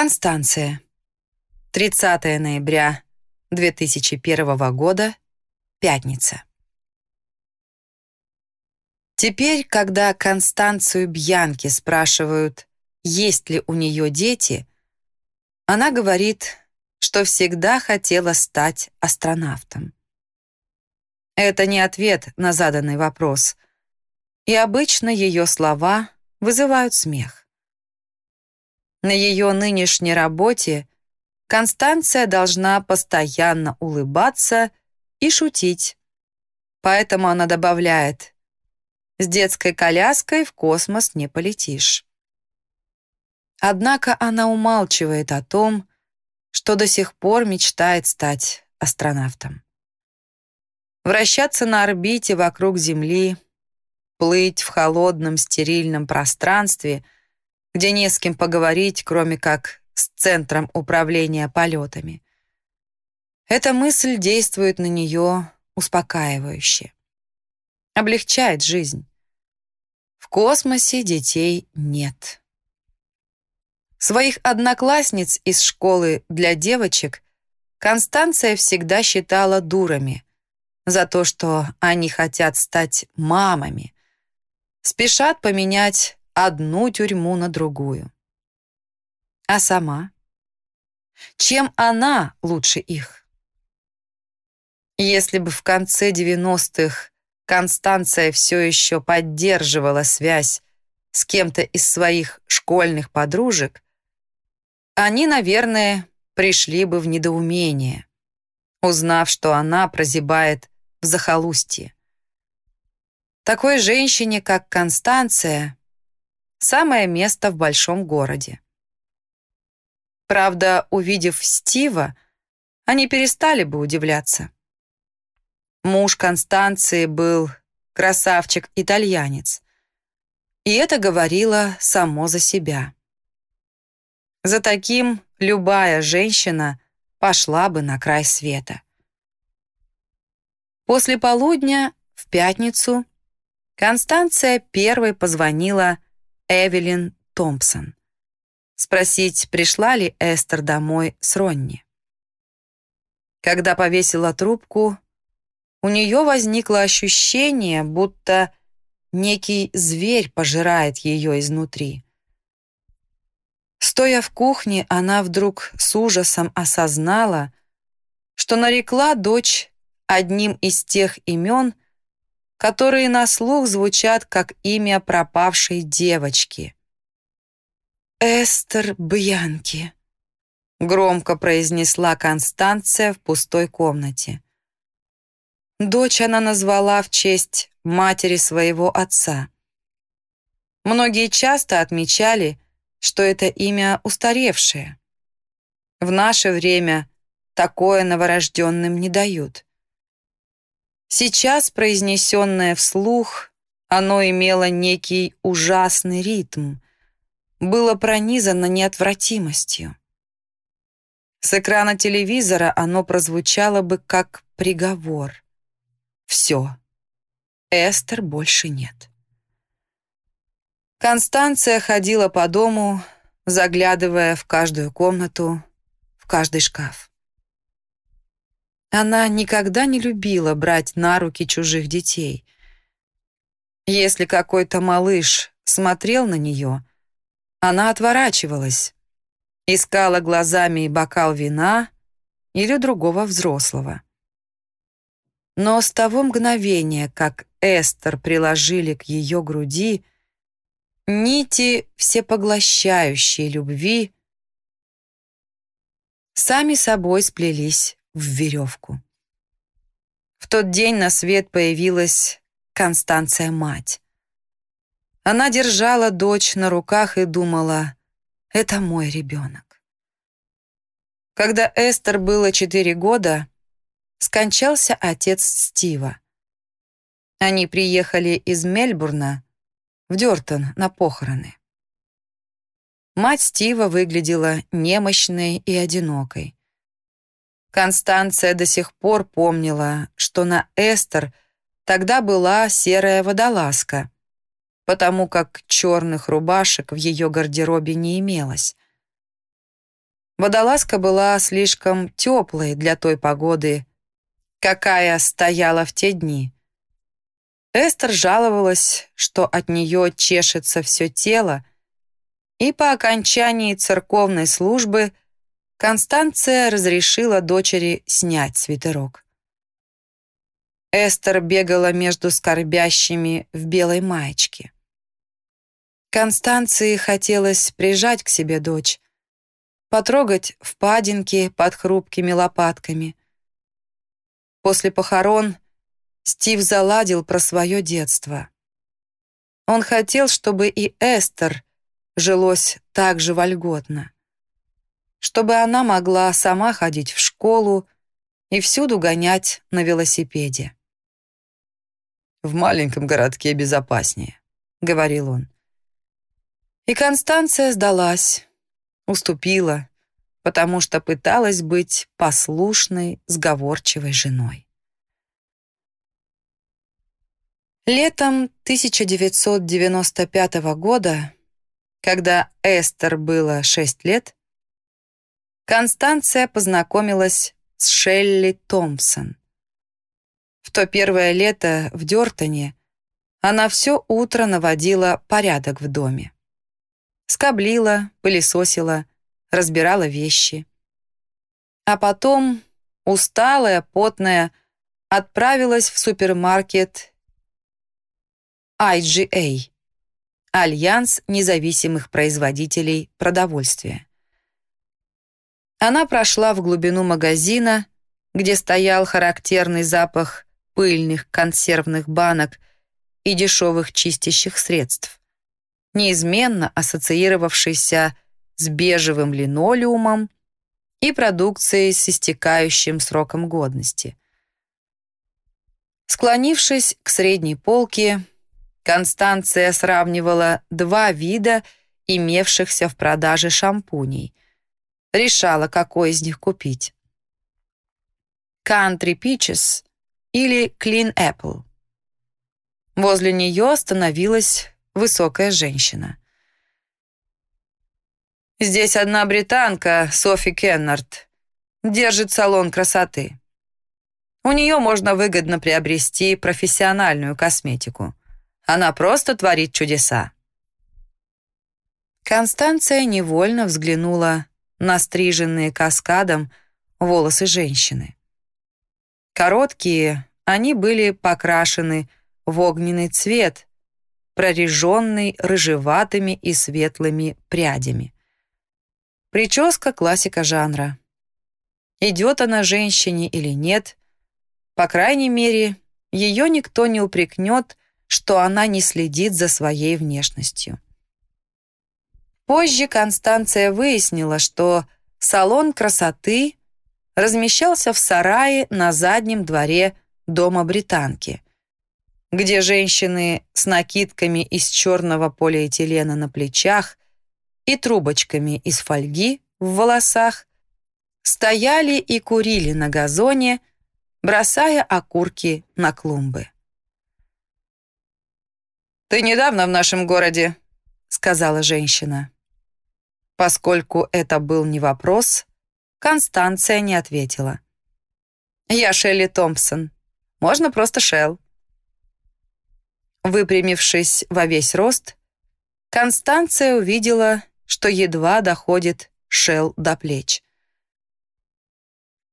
Констанция. 30 ноября 2001 года. Пятница. Теперь, когда Констанцию Бьянки спрашивают, есть ли у нее дети, она говорит, что всегда хотела стать астронавтом. Это не ответ на заданный вопрос, и обычно ее слова вызывают смех. На ее нынешней работе Констанция должна постоянно улыбаться и шутить. Поэтому она добавляет, «С детской коляской в космос не полетишь». Однако она умалчивает о том, что до сих пор мечтает стать астронавтом. Вращаться на орбите вокруг Земли, плыть в холодном стерильном пространстве — где не с кем поговорить, кроме как с Центром управления полетами. Эта мысль действует на нее успокаивающе. Облегчает жизнь. В космосе детей нет. Своих одноклассниц из школы для девочек Констанция всегда считала дурами за то, что они хотят стать мамами, спешат поменять одну тюрьму на другую. А сама? Чем она лучше их? Если бы в конце 90-х Констанция все еще поддерживала связь с кем-то из своих школьных подружек, они, наверное, пришли бы в недоумение, узнав, что она прозябает в захолустье. Такой женщине, как Констанция, самое место в большом городе. Правда, увидев Стива, они перестали бы удивляться. Муж Констанции был красавчик-итальянец. И это говорило само за себя. За таким любая женщина пошла бы на край света. После полудня, в пятницу, Констанция первой позвонила Эвелин Томпсон. Спросить, пришла ли Эстер домой с Ронни. Когда повесила трубку, у нее возникло ощущение, будто некий зверь пожирает ее изнутри. Стоя в кухне, она вдруг с ужасом осознала, что нарекла дочь одним из тех имен, которые на слух звучат как имя пропавшей девочки. «Эстер Бьянки», — громко произнесла Констанция в пустой комнате. Дочь она назвала в честь матери своего отца. Многие часто отмечали, что это имя устаревшее. В наше время такое новорожденным не дают. Сейчас, произнесенное вслух, оно имело некий ужасный ритм, было пронизано неотвратимостью. С экрана телевизора оно прозвучало бы как приговор. Все. Эстер больше нет. Констанция ходила по дому, заглядывая в каждую комнату, в каждый шкаф. Она никогда не любила брать на руки чужих детей. Если какой-то малыш смотрел на нее, она отворачивалась, искала глазами бокал вина или другого взрослого. Но с того мгновения, как Эстер приложили к ее груди, нити всепоглощающей любви сами собой сплелись в веревку. В тот день на свет появилась Констанция-мать. Она держала дочь на руках и думала, это мой ребенок. Когда Эстер было четыре года, скончался отец Стива. Они приехали из Мельбурна в Дёртон на похороны. Мать Стива выглядела немощной и одинокой. Констанция до сих пор помнила, что на Эстер тогда была серая водолазка, потому как черных рубашек в ее гардеробе не имелось. Водолазка была слишком теплой для той погоды, какая стояла в те дни. Эстер жаловалась, что от нее чешется все тело, и по окончании церковной службы Констанция разрешила дочери снять свитерок. Эстер бегала между скорбящими в белой маечке. Констанции хотелось прижать к себе дочь, потрогать впадинки под хрупкими лопатками. После похорон Стив заладил про свое детство. Он хотел, чтобы и Эстер жилось так же вольготно. Чтобы она могла сама ходить в школу и всюду гонять на велосипеде. «В маленьком городке безопаснее», — говорил он. И Констанция сдалась, уступила, потому что пыталась быть послушной, сговорчивой женой. Летом 1995 года, когда Эстер было 6 лет, Констанция познакомилась с Шелли Томпсон. В то первое лето в Дёртоне она все утро наводила порядок в доме. Скоблила, пылесосила, разбирала вещи. А потом, усталая, потная, отправилась в супермаркет IGA – Альянс независимых производителей продовольствия. Она прошла в глубину магазина, где стоял характерный запах пыльных консервных банок и дешевых чистящих средств неизменно ассоциировавшийся с бежевым линолеумом и продукцией с истекающим сроком годности. Склонившись к средней полке, Констанция сравнивала два вида имевшихся в продаже шампуней. Решала, какой из них купить. Country Peaches или Clean Apple. Возле нее остановилась высокая женщина. «Здесь одна британка, Софи Кеннард, держит салон красоты. У нее можно выгодно приобрести профессиональную косметику. Она просто творит чудеса». Констанция невольно взглянула на стриженные каскадом волосы женщины. Короткие, они были покрашены в огненный цвет, прореженный рыжеватыми и светлыми прядями. Прическа классика жанра. Идет она женщине или нет, по крайней мере, ее никто не упрекнет, что она не следит за своей внешностью. Позже Констанция выяснила, что салон красоты размещался в сарае на заднем дворе дома британки, где женщины с накидками из черного полиэтилена на плечах и трубочками из фольги в волосах стояли и курили на газоне, бросая окурки на клумбы. «Ты недавно в нашем городе», — сказала женщина. Поскольку это был не вопрос, Констанция не ответила. «Я Шелли Томпсон. Можно просто Шелл». Выпрямившись во весь рост, Констанция увидела, что едва доходит шел до плеч.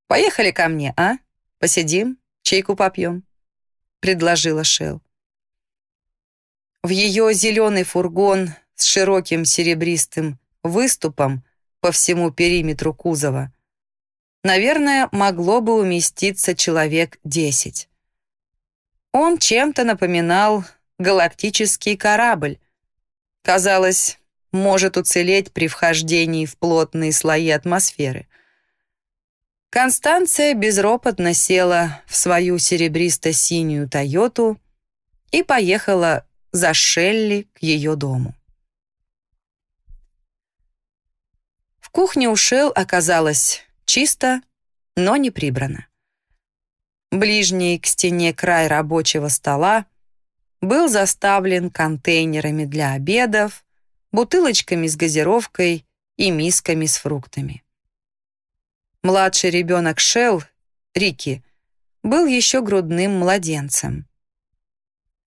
«Поехали ко мне, а? Посидим, чайку попьем», — предложила Шел. В ее зеленый фургон с широким серебристым выступом по всему периметру кузова, наверное, могло бы уместиться человек десять. Он чем-то напоминал галактический корабль. Казалось, может уцелеть при вхождении в плотные слои атмосферы. Констанция безропотно села в свою серебристо-синюю «Тойоту» и поехала за Шелли к ее дому. В кухне у Шел оказалось чисто, но не прибрано. Ближний к стене край рабочего стола был заставлен контейнерами для обедов, бутылочками с газировкой и мисками с фруктами. Младший ребенок Шел, Рики, был еще грудным младенцем.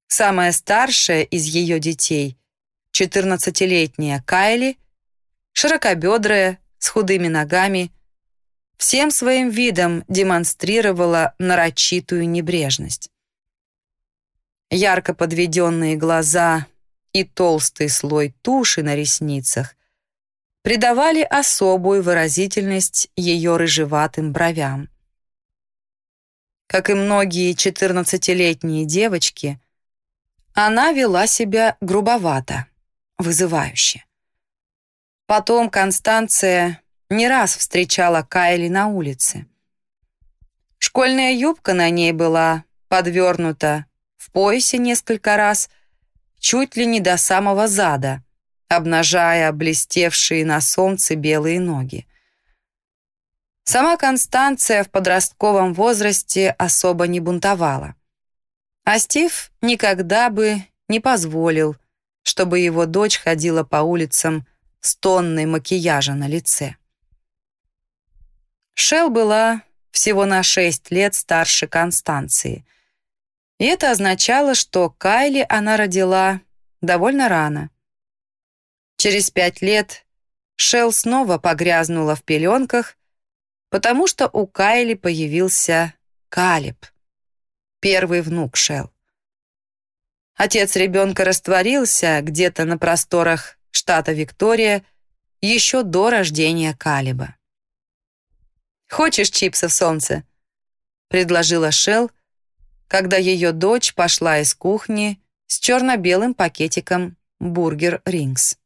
Самая старшая из ее детей, 14-летняя Кайли, широкобедрая, с худыми ногами, всем своим видом демонстрировала нарочитую небрежность. Ярко подведенные глаза и толстый слой туши на ресницах придавали особую выразительность ее рыжеватым бровям. Как и многие 14-летние девочки, она вела себя грубовато, вызывающе. Потом Констанция не раз встречала Кайли на улице. Школьная юбка на ней была подвернута в поясе несколько раз, чуть ли не до самого зада, обнажая блестевшие на солнце белые ноги. Сама Констанция в подростковом возрасте особо не бунтовала. А Стив никогда бы не позволил, чтобы его дочь ходила по улицам с тонной макияжа на лице. Шел была всего на шесть лет старше Констанции. И это означало, что Кайли она родила довольно рано. Через пять лет Шел снова погрязнула в пеленках, потому что у Кайли появился Калиб, первый внук Шел. Отец ребенка растворился где-то на просторах штата Виктория еще до рождения Калиба. «Хочешь чипсов, солнце?» — предложила Шел, когда ее дочь пошла из кухни с черно-белым пакетиком «Бургер Рингс».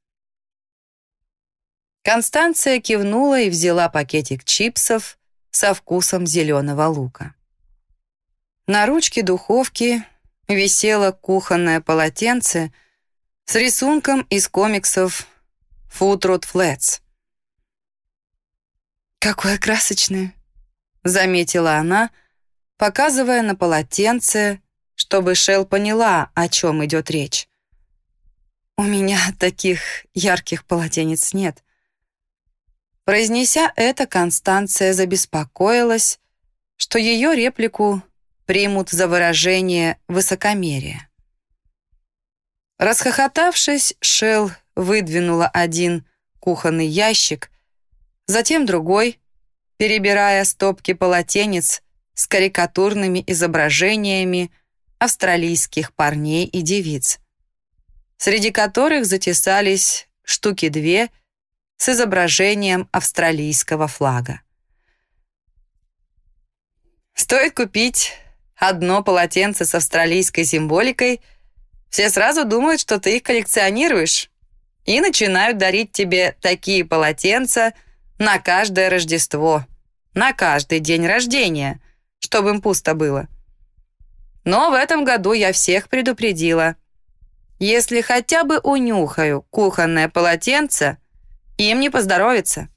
Констанция кивнула и взяла пакетик чипсов со вкусом зеленого лука. На ручке духовки висело кухонное полотенце с рисунком из комиксов «Футрот Флетс». «Какое красочное!» — заметила она, показывая на полотенце, чтобы Шел поняла, о чем идет речь. «У меня таких ярких полотенец нет». Произнеся это, Констанция забеспокоилась, что ее реплику примут за выражение высокомерия. Расхохотавшись, Шел выдвинула один кухонный ящик затем другой, перебирая стопки полотенец с карикатурными изображениями австралийских парней и девиц, среди которых затесались штуки две с изображением австралийского флага. Стоит купить одно полотенце с австралийской символикой, все сразу думают, что ты их коллекционируешь, и начинают дарить тебе такие полотенца – на каждое Рождество, на каждый день рождения, чтобы им пусто было. Но в этом году я всех предупредила. Если хотя бы унюхаю кухонное полотенце, им не поздоровится.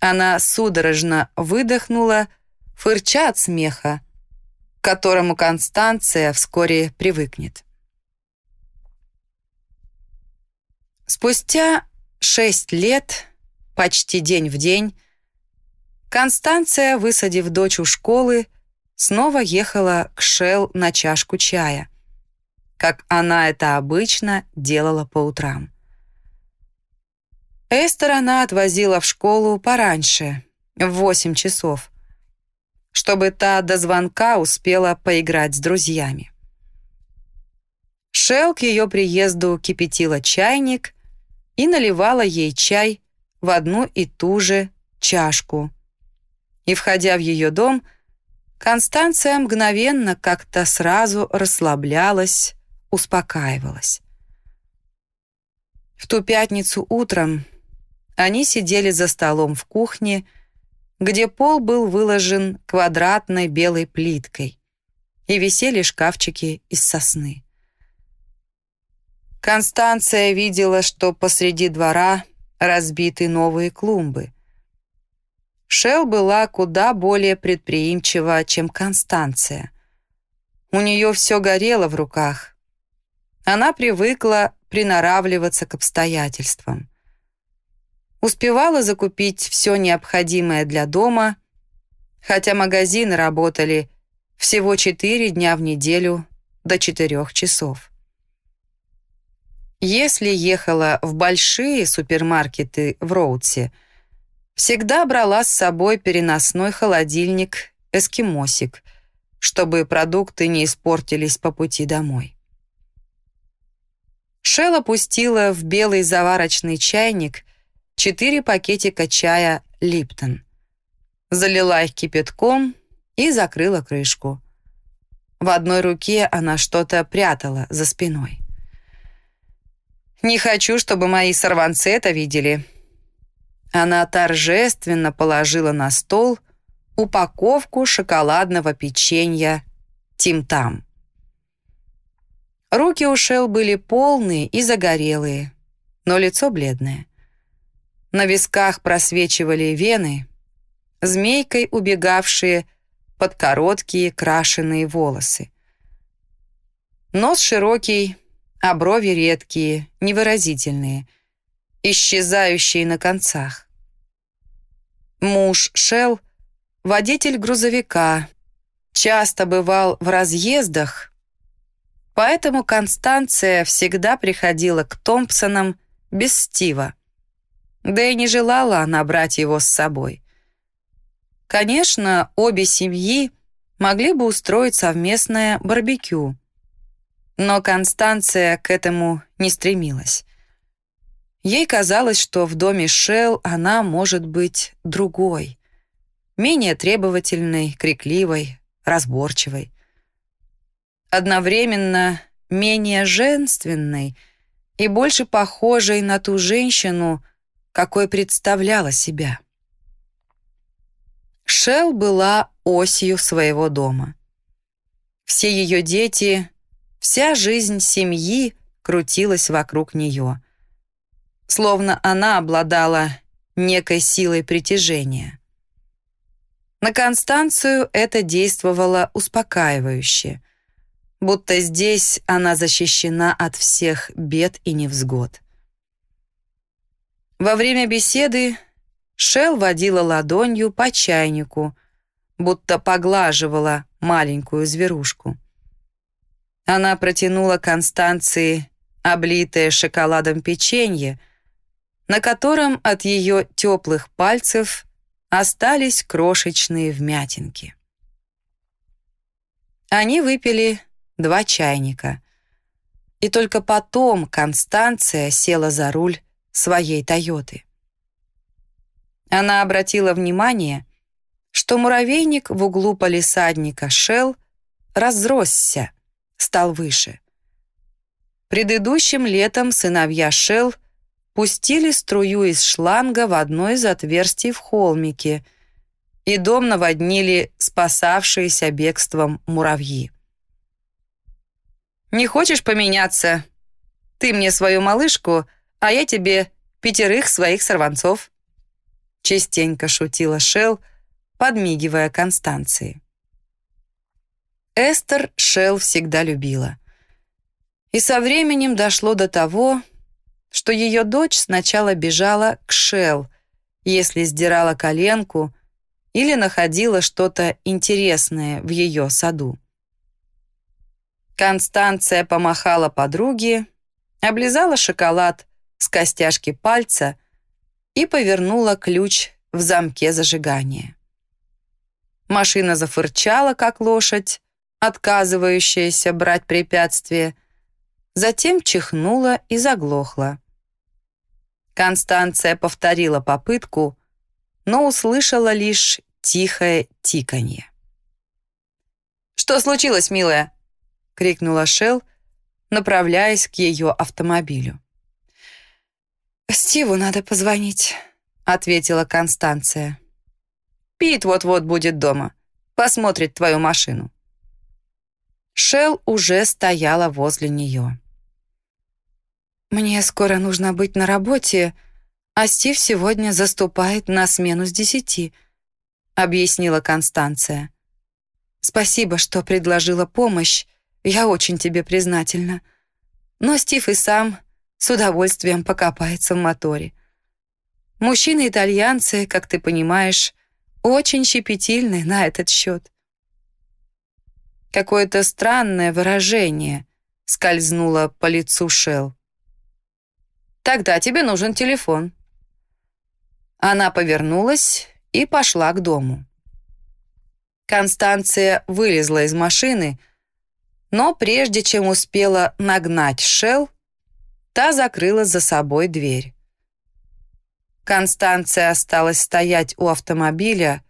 Она судорожно выдохнула, фырча от смеха, к которому Констанция вскоре привыкнет. Спустя шесть лет почти день в день, Констанция, высадив дочь у школы, снова ехала к Шел на чашку чая, как она это обычно делала по утрам. Эстер она отвозила в школу пораньше, в восемь часов, чтобы та до звонка успела поиграть с друзьями. Шел к ее приезду кипятила чайник и наливала ей чай в одну и ту же чашку. И, входя в ее дом, Констанция мгновенно как-то сразу расслаблялась, успокаивалась. В ту пятницу утром они сидели за столом в кухне, где пол был выложен квадратной белой плиткой и висели шкафчики из сосны. Констанция видела, что посреди двора разбиты новые клумбы. Шел была куда более предприимчива, чем Констанция. У нее все горело в руках. Она привыкла приноравливаться к обстоятельствам. успевала закупить все необходимое для дома, хотя магазины работали всего 4 дня в неделю до 4 часов. Если ехала в большие супермаркеты в Роудсе, всегда брала с собой переносной холодильник «Эскимосик», чтобы продукты не испортились по пути домой. Шел опустила в белый заварочный чайник четыре пакетика чая «Липтон». Залила их кипятком и закрыла крышку. В одной руке она что-то прятала за спиной. «Не хочу, чтобы мои сорванцы это видели». Она торжественно положила на стол упаковку шоколадного печенья «Тим-Там». Руки у Шел были полные и загорелые, но лицо бледное. На висках просвечивали вены, змейкой убегавшие под короткие крашеные волосы. Нос широкий, а брови редкие, невыразительные, исчезающие на концах. Муж Шел, водитель грузовика, часто бывал в разъездах, поэтому Констанция всегда приходила к Томпсонам без Стива. Да и не желала она брать его с собой. Конечно, обе семьи могли бы устроить совместное барбекю, но Констанция к этому не стремилась. Ей казалось, что в доме Шел она может быть другой, менее требовательной, крикливой, разборчивой. Одновременно менее женственной и больше похожей на ту женщину, какой представляла себя. Шел была осью своего дома. Все ее дети Вся жизнь семьи крутилась вокруг нее. Словно она обладала некой силой притяжения. На Констанцию это действовало успокаивающе, будто здесь она защищена от всех бед и невзгод. Во время беседы Шел водила ладонью по чайнику, будто поглаживала маленькую зверушку. Она протянула Констанции облитое шоколадом печенье, на котором от ее теплых пальцев остались крошечные вмятинки. Они выпили два чайника. И только потом Констанция села за руль своей «Тойоты». Она обратила внимание, что муравейник в углу полисадника Шел разросся, стал выше. Предыдущим летом сыновья Шел пустили струю из шланга в одно из отверстий в холмике, и дом наводнили спасавшиеся бегством муравьи. «Не хочешь поменяться? Ты мне свою малышку, а я тебе пятерых своих сорванцов», частенько шутила Шел, подмигивая Констанции. Эстер Шел всегда любила. И со временем дошло до того, что ее дочь сначала бежала к Шел, если сдирала коленку или находила что-то интересное в ее саду. Констанция помахала подруге, облизала шоколад с костяшки пальца и повернула ключ в замке зажигания. Машина зафырчала, как лошадь, отказывающаяся брать препятствие, затем чихнула и заглохла. Констанция повторила попытку, но услышала лишь тихое тиканье. «Что случилось, милая?» — крикнула Шел, направляясь к ее автомобилю. «Стиву надо позвонить», — ответила Констанция. «Пит вот-вот будет дома, посмотрит твою машину». Шел уже стояла возле нее. «Мне скоро нужно быть на работе, а Стив сегодня заступает на смену с десяти», объяснила Констанция. «Спасибо, что предложила помощь, я очень тебе признательна. Но Стив и сам с удовольствием покопается в моторе. Мужчины-итальянцы, как ты понимаешь, очень щепетильны на этот счет. Какое-то странное выражение скользнуло по лицу Шел. «Тогда тебе нужен телефон». Она повернулась и пошла к дому. Констанция вылезла из машины, но прежде чем успела нагнать Шел, та закрыла за собой дверь. Констанция осталась стоять у автомобиля,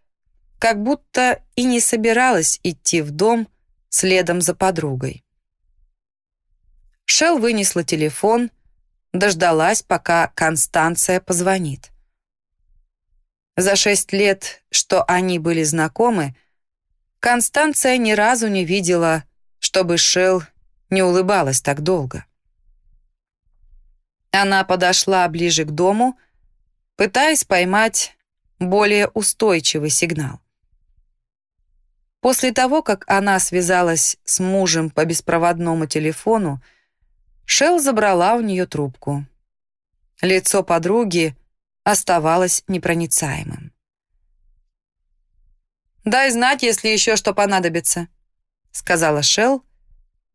как будто и не собиралась идти в дом следом за подругой. Шел вынесла телефон, дождалась, пока Констанция позвонит. За шесть лет, что они были знакомы, Констанция ни разу не видела, чтобы Шел не улыбалась так долго. Она подошла ближе к дому, пытаясь поймать более устойчивый сигнал. После того, как она связалась с мужем по беспроводному телефону, Шел забрала у нее трубку. Лицо подруги оставалось непроницаемым. «Дай знать, если еще что понадобится», — сказала Шел,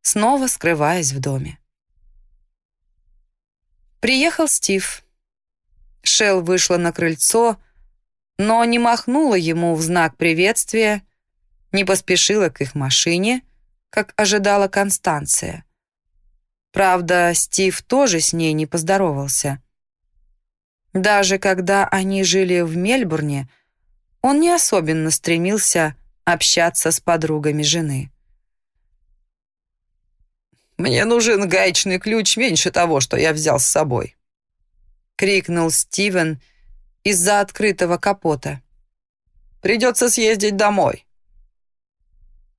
снова скрываясь в доме. Приехал Стив. Шел вышла на крыльцо, но не махнула ему в знак приветствия, не поспешила к их машине, как ожидала Констанция. Правда, Стив тоже с ней не поздоровался. Даже когда они жили в Мельбурне, он не особенно стремился общаться с подругами жены. «Мне нужен гаечный ключ меньше того, что я взял с собой», — крикнул Стивен из-за открытого капота. «Придется съездить домой».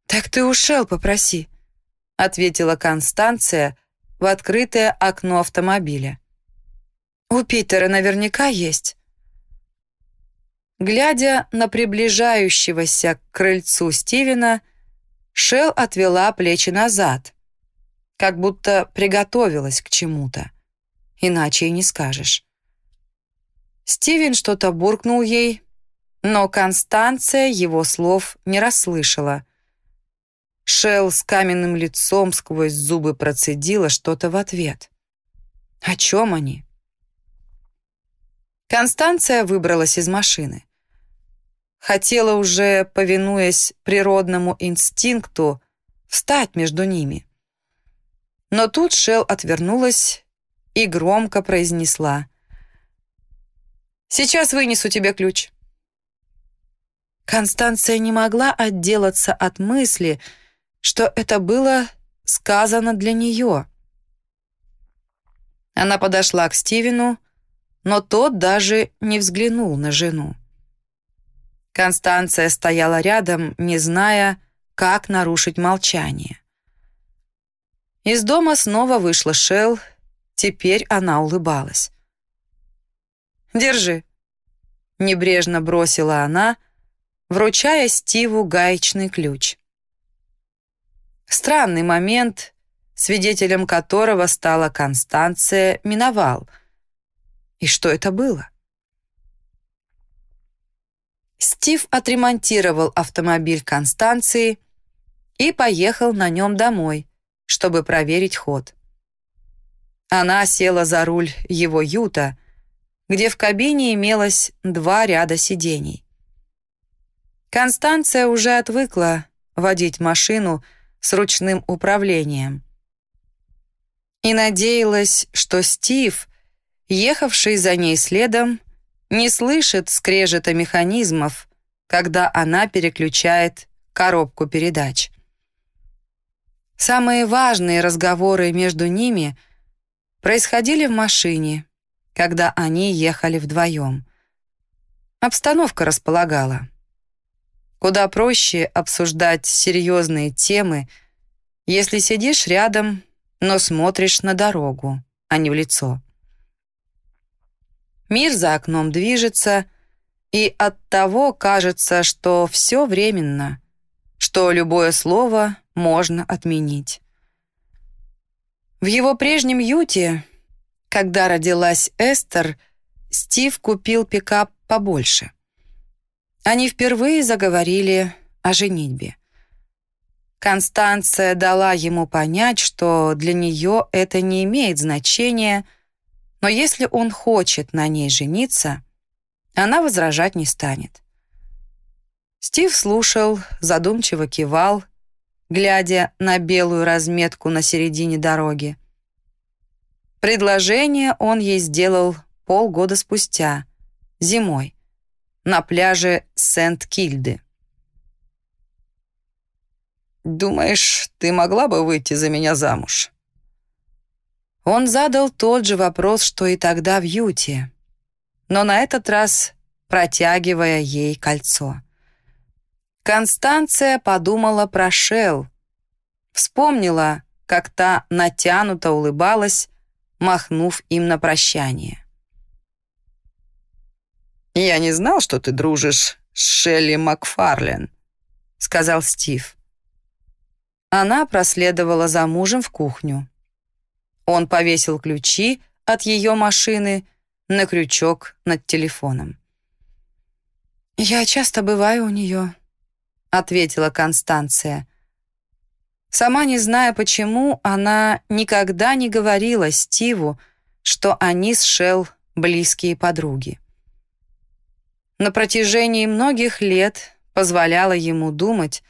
«Так ты ушел, попроси», — ответила Констанция в открытое окно автомобиля. У Питера наверняка есть. Глядя на приближающегося к крыльцу Стивена, Шел отвела плечи назад, как будто приготовилась к чему-то. Иначе и не скажешь. Стивен что-то буркнул ей, но Констанция его слов не расслышала. Шел с каменным лицом сквозь зубы процедила что-то в ответ. О чем они? Констанция выбралась из машины. Хотела уже, повинуясь природному инстинкту, встать между ними. Но тут Шел отвернулась и громко произнесла. «Сейчас вынесу тебе ключ». Констанция не могла отделаться от мысли, что это было сказано для нее. Она подошла к Стивену, но тот даже не взглянул на жену. Констанция стояла рядом, не зная, как нарушить молчание. Из дома снова вышла Шел, теперь она улыбалась. «Держи», — небрежно бросила она, вручая Стиву гаечный ключ. Странный момент, свидетелем которого стала Констанция, миновал — и что это было? Стив отремонтировал автомобиль Констанции и поехал на нем домой, чтобы проверить ход. Она села за руль его юта, где в кабине имелось два ряда сидений. Констанция уже отвыкла водить машину с ручным управлением и надеялась, что Стив ехавший за ней следом, не слышит скрежета механизмов, когда она переключает коробку передач. Самые важные разговоры между ними происходили в машине, когда они ехали вдвоем. Обстановка располагала. Куда проще обсуждать серьезные темы, если сидишь рядом, но смотришь на дорогу, а не в лицо. Мир за окном движется, и от того кажется, что все временно, что любое слово можно отменить. В его прежнем юте, когда родилась Эстер, Стив купил пикап побольше. Они впервые заговорили о женитьбе. Констанция дала ему понять, что для нее это не имеет значения, но если он хочет на ней жениться, она возражать не станет. Стив слушал, задумчиво кивал, глядя на белую разметку на середине дороги. Предложение он ей сделал полгода спустя, зимой, на пляже Сент-Кильды. «Думаешь, ты могла бы выйти за меня замуж?» Он задал тот же вопрос, что и тогда в Юте, но на этот раз протягивая ей кольцо. Констанция подумала про Шел, вспомнила, как та натянуто улыбалась, махнув им на прощание. «Я не знал, что ты дружишь с Шелли Макфарлен», — сказал Стив. Она проследовала за мужем в кухню. Он повесил ключи от ее машины на крючок над телефоном. «Я часто бываю у нее», — ответила Констанция. Сама не зная почему, она никогда не говорила Стиву, что они с Шелл близкие подруги. На протяжении многих лет позволяла ему думать,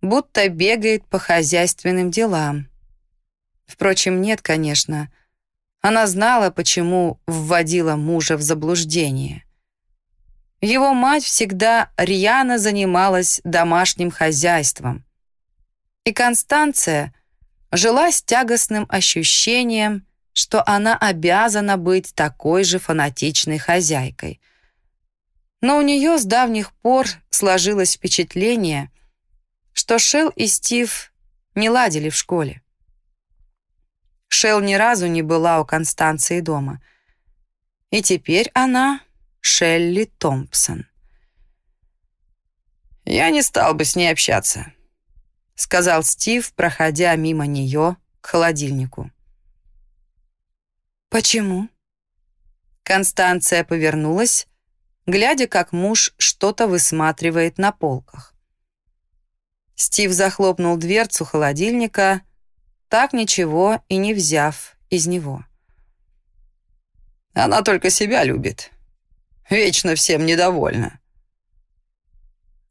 будто бегает по хозяйственным делам. Впрочем, нет, конечно. Она знала, почему вводила мужа в заблуждение. Его мать всегда рьяно занималась домашним хозяйством. И Констанция жила с тягостным ощущением, что она обязана быть такой же фанатичной хозяйкой. Но у нее с давних пор сложилось впечатление, что Шел и Стив не ладили в школе. Шел ни разу не была у Констанции дома. И теперь она Шелли Томпсон. «Я не стал бы с ней общаться», — сказал Стив, проходя мимо нее к холодильнику. «Почему?» Констанция повернулась, глядя, как муж что-то высматривает на полках. Стив захлопнул дверцу холодильника, так ничего и не взяв из него. «Она только себя любит. Вечно всем недовольна».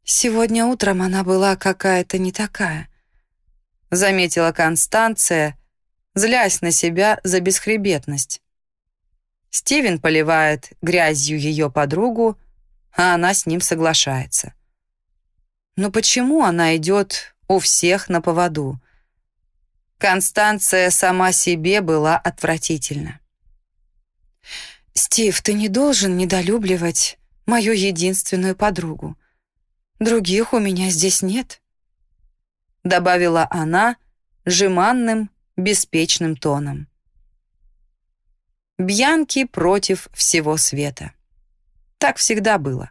«Сегодня утром она была какая-то не такая», заметила Констанция, злясь на себя за бесхребетность. Стивен поливает грязью ее подругу, а она с ним соглашается. Но почему она идет у всех на поводу? Констанция сама себе была отвратительна. «Стив, ты не должен недолюбливать мою единственную подругу. Других у меня здесь нет», — добавила она жеманным, беспечным тоном. Бьянки против всего света. Так всегда было.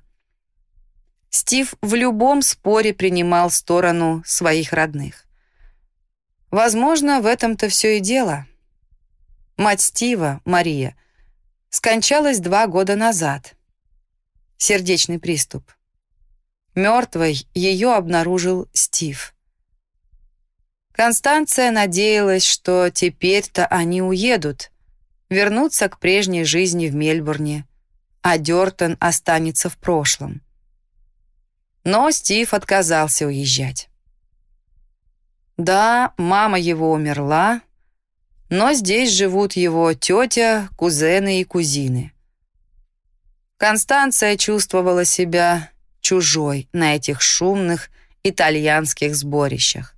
Стив в любом споре принимал сторону своих родных. Возможно, в этом-то все и дело. Мать Стива, Мария, скончалась два года назад. Сердечный приступ. Мертвой ее обнаружил Стив. Констанция надеялась, что теперь-то они уедут, вернутся к прежней жизни в Мельбурне, а Дёртон останется в прошлом. Но Стив отказался уезжать. Да, мама его умерла, но здесь живут его тетя, кузены и кузины. Констанция чувствовала себя чужой на этих шумных итальянских сборищах.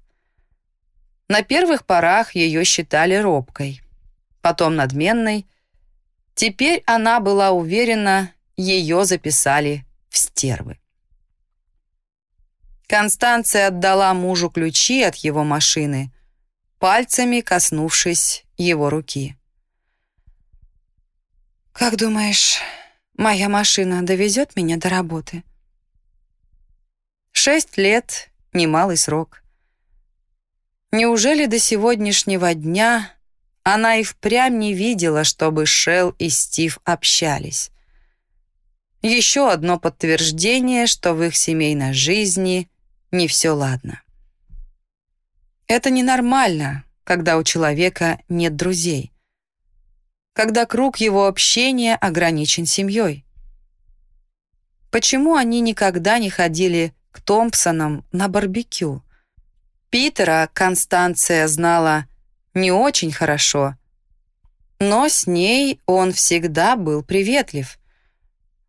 На первых порах ее считали робкой, потом надменной. Теперь она была уверена, ее записали в стервы. Констанция отдала мужу ключи от его машины, пальцами коснувшись его руки. «Как думаешь, моя машина довезет меня до работы?» Шесть лет — немалый срок. Неужели до сегодняшнего дня она и впрямь не видела, чтобы Шел и Стив общались? Еще одно подтверждение, что в их семейной жизни не все ладно. Это ненормально, когда у человека нет друзей. Когда круг его общения ограничен семьей. Почему они никогда не ходили к Томпсонам на барбекю? Питера Констанция знала не очень хорошо, но с ней он всегда был приветлив.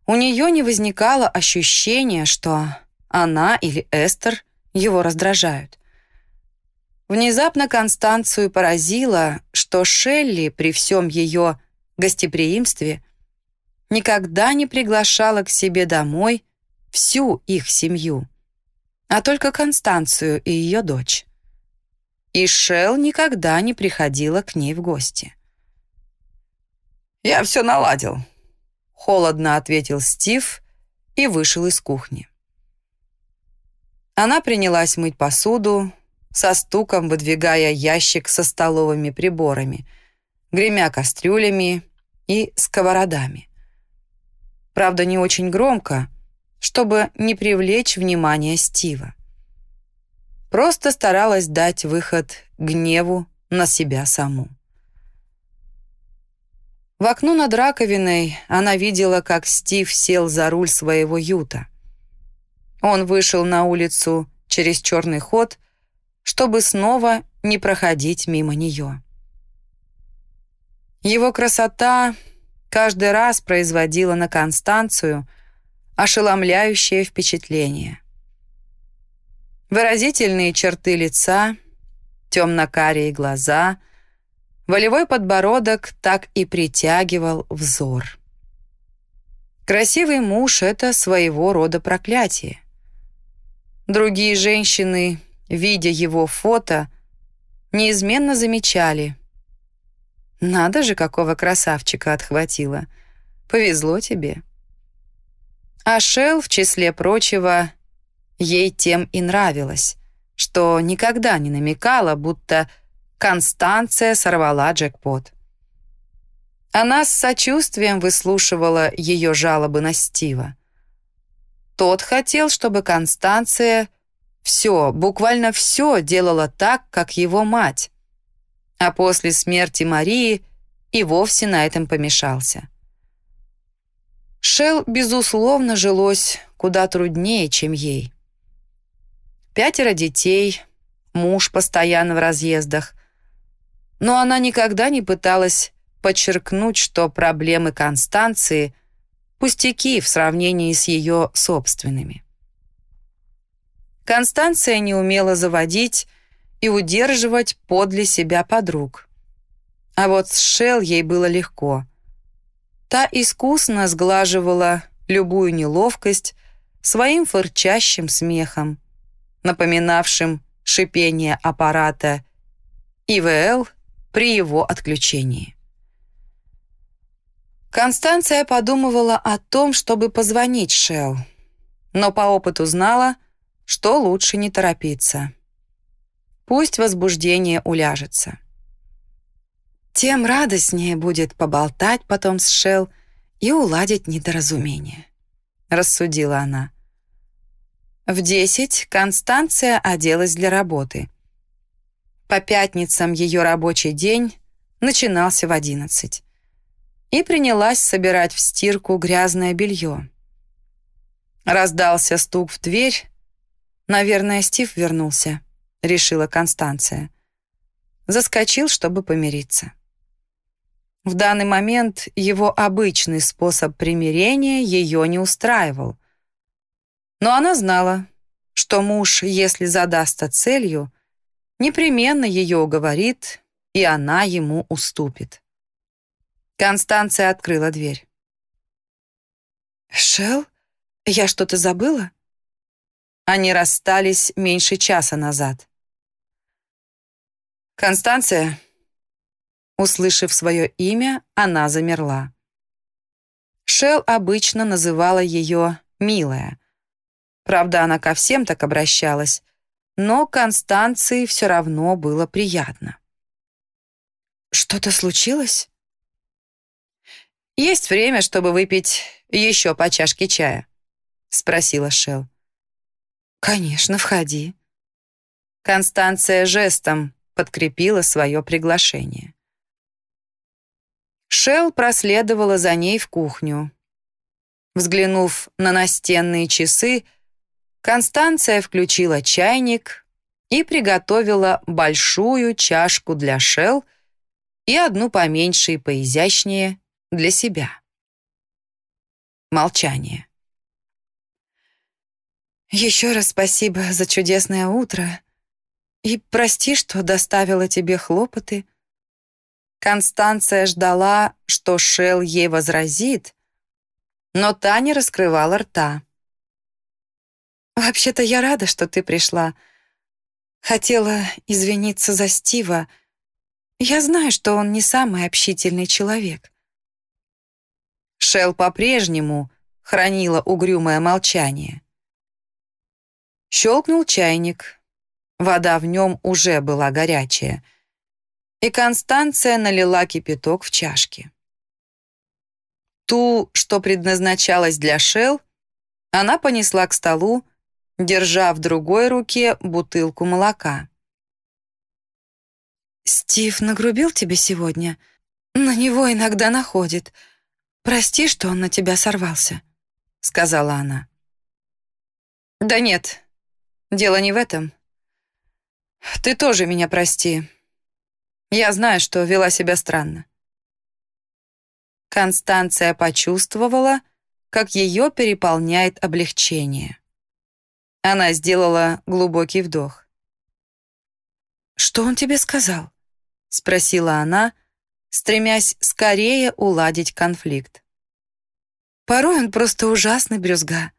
У нее не возникало ощущения, что она или Эстер его раздражают. Внезапно Констанцию поразило, что Шелли при всем ее гостеприимстве никогда не приглашала к себе домой всю их семью, а только Констанцию и ее дочь. И Шел никогда не приходила к ней в гости. «Я все наладил», — холодно ответил Стив и вышел из кухни. Она принялась мыть посуду, со стуком выдвигая ящик со столовыми приборами, гремя кастрюлями и сковородами. Правда, не очень громко, чтобы не привлечь внимание Стива. Просто старалась дать выход гневу на себя саму. В окно над раковиной она видела, как Стив сел за руль своего юта. Он вышел на улицу через черный ход чтобы снова не проходить мимо нее. Его красота каждый раз производила на Констанцию ошеломляющее впечатление. Выразительные черты лица, темно-карие глаза, волевой подбородок так и притягивал взор. Красивый муж — это своего рода проклятие. Другие женщины видя его фото, неизменно замечали. «Надо же, какого красавчика отхватила! Повезло тебе!» А Шел, в числе прочего, ей тем и нравилось, что никогда не намекала, будто Констанция сорвала джекпот. Она с сочувствием выслушивала ее жалобы на Стива. Тот хотел, чтобы Констанция все, буквально все делала так, как его мать. А после смерти Марии и вовсе на этом помешался. Шел, безусловно, жилось куда труднее, чем ей. Пятеро детей, муж постоянно в разъездах. Но она никогда не пыталась подчеркнуть, что проблемы Констанции – пустяки в сравнении с ее собственными. Констанция не умела заводить и удерживать подле себя подруг. А вот с Шел ей было легко. Та искусно сглаживала любую неловкость своим фырчащим смехом, напоминавшим шипение аппарата ИВЛ при его отключении. Констанция подумывала о том, чтобы позвонить Шел, но по опыту знала, что лучше не торопиться. Пусть возбуждение уляжется. Тем радостнее будет поболтать потом с Шел и уладить недоразумение, рассудила она. В десять Констанция оделась для работы. По пятницам ее рабочий день начинался в одиннадцать и принялась собирать в стирку грязное белье. Раздался стук в дверь, «Наверное, Стив вернулся», — решила Констанция. Заскочил, чтобы помириться. В данный момент его обычный способ примирения ее не устраивал. Но она знала, что муж, если задастся целью, непременно ее уговорит, и она ему уступит. Констанция открыла дверь. «Шел, я что-то забыла?» Они расстались меньше часа назад. «Констанция?» Услышав свое имя, она замерла. Шел обычно называла ее «милая». Правда, она ко всем так обращалась, но Констанции все равно было приятно. «Что-то случилось?» «Есть время, чтобы выпить еще по чашке чая?» — спросила Шел. «Конечно, входи». Констанция жестом подкрепила свое приглашение. Шел проследовала за ней в кухню. Взглянув на настенные часы, Констанция включила чайник и приготовила большую чашку для Шел и одну поменьше и поизящнее для себя. Молчание. «Еще раз спасибо за чудесное утро и прости, что доставила тебе хлопоты». Констанция ждала, что Шел ей возразит, но та не раскрывала рта. «Вообще-то я рада, что ты пришла. Хотела извиниться за Стива. Я знаю, что он не самый общительный человек». Шел по-прежнему хранила угрюмое молчание. Щелкнул чайник. Вода в нем уже была горячая. И Констанция налила кипяток в чашки. Ту, что предназначалась для Шел, она понесла к столу, держа в другой руке бутылку молока. «Стив нагрубил тебя сегодня? На него иногда находит. Прости, что он на тебя сорвался», — сказала она. «Да нет, дело не в этом. Ты тоже меня прости. Я знаю, что вела себя странно». Констанция почувствовала, как ее переполняет облегчение. Она сделала глубокий вдох. «Что он тебе сказал?» — спросила она, стремясь скорее уладить конфликт. «Порой он просто ужасный брюзга».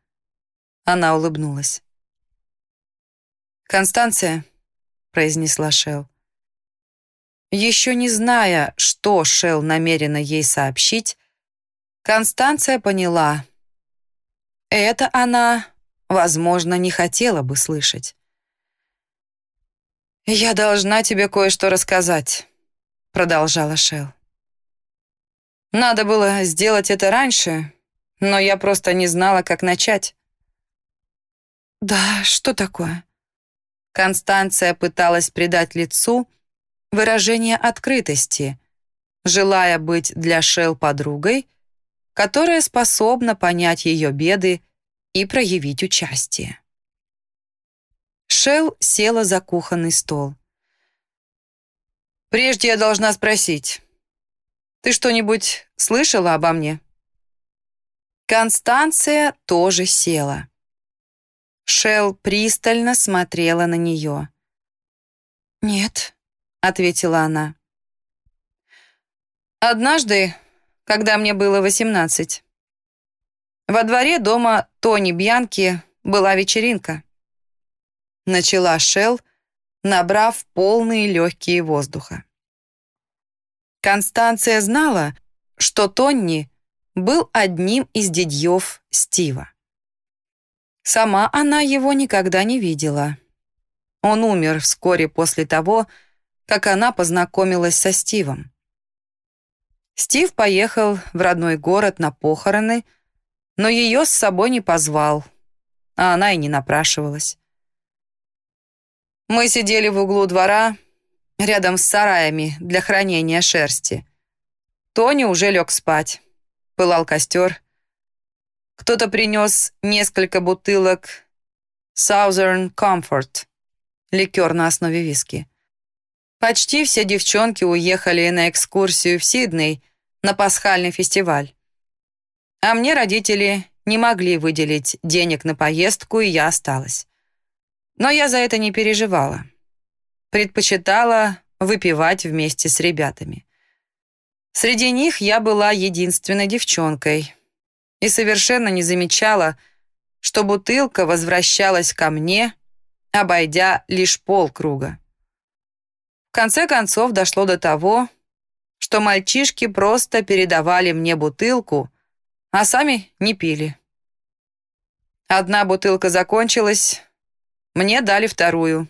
Она улыбнулась. «Констанция», — произнесла Шел. Еще не зная, что Шел намерена ей сообщить, Констанция поняла. Это она возможно, не хотела бы слышать. «Я должна тебе кое-что рассказать», — продолжала Шел. «Надо было сделать это раньше, но я просто не знала, как начать». «Да, что такое?» Констанция пыталась придать лицу выражение открытости, желая быть для Шел подругой, которая способна понять ее беды и проявить участие. Шел села за кухонный стол. «Прежде я должна спросить, ты что-нибудь слышала обо мне?» Констанция тоже села. Шел пристально смотрела на нее. «Нет», — ответила она. «Однажды, когда мне было восемнадцать, во дворе дома Тони Бьянки была вечеринка. Начала Шел, набрав полные легкие воздуха. Констанция знала, что Тонни был одним из дядьев Стива. Сама она его никогда не видела. Он умер вскоре после того, как она познакомилась со Стивом. Стив поехал в родной город на похороны, но ее с собой не позвал, а она и не напрашивалась. Мы сидели в углу двора, рядом с сараями для хранения шерсти. Тони уже лег спать. Пылал костер. Кто-то принес несколько бутылок Southern Comfort, ликер на основе виски. Почти все девчонки уехали на экскурсию в Сидней на пасхальный фестиваль. А мне родители не могли выделить денег на поездку, и я осталась. Но я за это не переживала. Предпочитала выпивать вместе с ребятами. Среди них я была единственной девчонкой и совершенно не замечала, что бутылка возвращалась ко мне, обойдя лишь полкруга. В конце концов дошло до того, что мальчишки просто передавали мне бутылку, а сами не пили. Одна бутылка закончилась, мне дали вторую.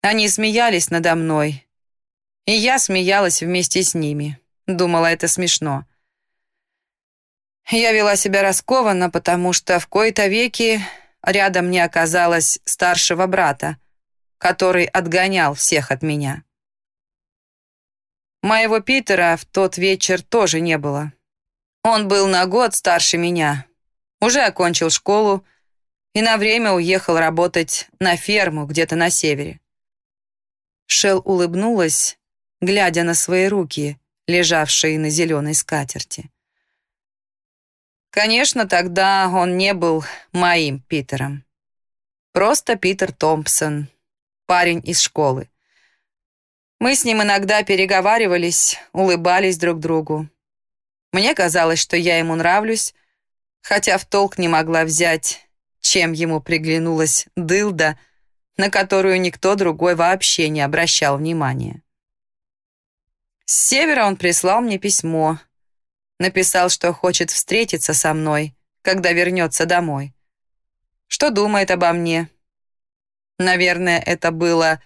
Они смеялись надо мной, и я смеялась вместе с ними. Думала, это смешно. Я вела себя раскованно, потому что в кои-то веки рядом не оказалось старшего брата, который отгонял всех от меня. Моего Питера в тот вечер тоже не было. Он был на год старше меня, уже окончил школу и на время уехал работать на ферму где-то на севере. Шел улыбнулась, глядя на свои руки, лежавшие на зеленой скатерти. Конечно, тогда он не был моим Питером. Просто Питер Томпсон, парень из школы. Мы с ним иногда переговаривались, улыбались друг другу. Мне казалось, что я ему нравлюсь, хотя в толк не могла взять, чем ему приглянулась дылда, на которую никто другой вообще не обращал внимания. С севера он прислал мне письмо. Написал, что хочет встретиться со мной, когда вернется домой. Что думает обо мне. Наверное, это было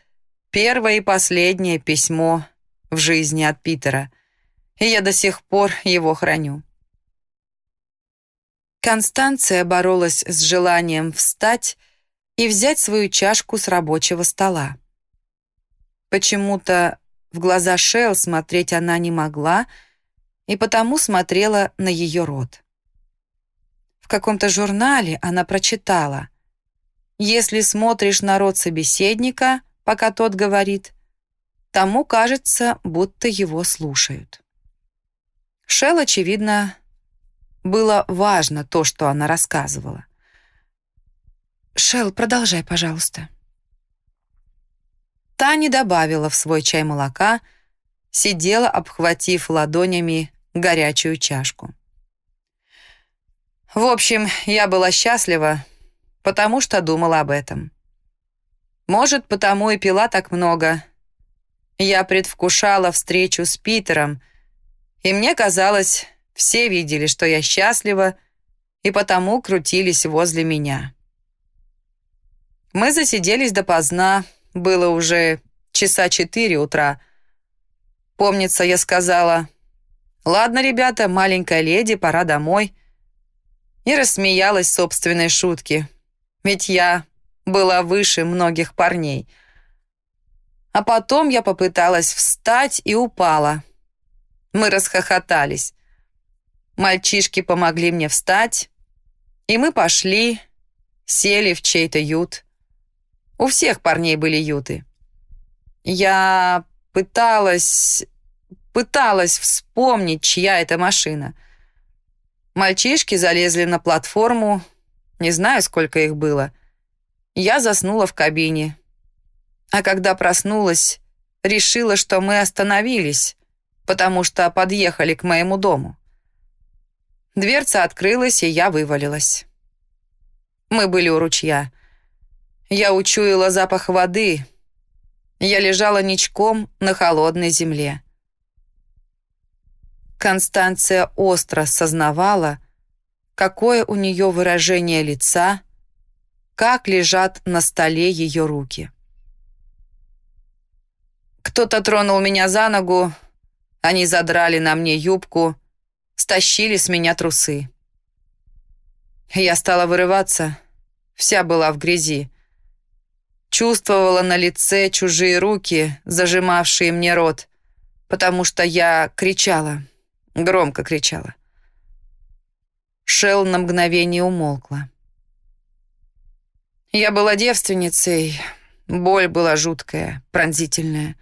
первое и последнее письмо в жизни от Питера, и я до сих пор его храню. Констанция боролась с желанием встать и взять свою чашку с рабочего стола. Почему-то в глаза Шел смотреть она не могла, и потому смотрела на ее рот. В каком-то журнале она прочитала «Если смотришь на рот собеседника, пока тот говорит, тому кажется, будто его слушают. Шел, очевидно, было важно то, что она рассказывала. «Шел, продолжай, пожалуйста». Таня добавила в свой чай молока, сидела, обхватив ладонями горячую чашку. В общем, я была счастлива, потому что думала об этом. Может, потому и пила так много. Я предвкушала встречу с Питером, и мне казалось, все видели, что я счастлива, и потому крутились возле меня. Мы засиделись допоздна, было уже часа четыре утра. Помнится, я сказала, «Ладно, ребята, маленькая леди, пора домой». И рассмеялась собственной шутки, ведь я была выше многих парней. А потом я попыталась встать и упала. Мы расхохотались. Мальчишки помогли мне встать, и мы пошли, сели в чей-то ют. У всех парней были юты. Я пыталась... пыталась вспомнить, чья это машина. Мальчишки залезли на платформу, не знаю, сколько их было — я заснула в кабине. А когда проснулась, решила, что мы остановились, потому что подъехали к моему дому. Дверца открылась, и я вывалилась. Мы были у ручья. Я учуяла запах воды. Я лежала ничком на холодной земле. Констанция остро сознавала, какое у нее выражение лица, как лежат на столе ее руки. Кто-то тронул меня за ногу, они задрали на мне юбку, стащили с меня трусы. Я стала вырываться, вся была в грязи. Чувствовала на лице чужие руки, зажимавшие мне рот, потому что я кричала, громко кричала. Шел на мгновение умолкла. Я была девственницей, боль была жуткая, пронзительная.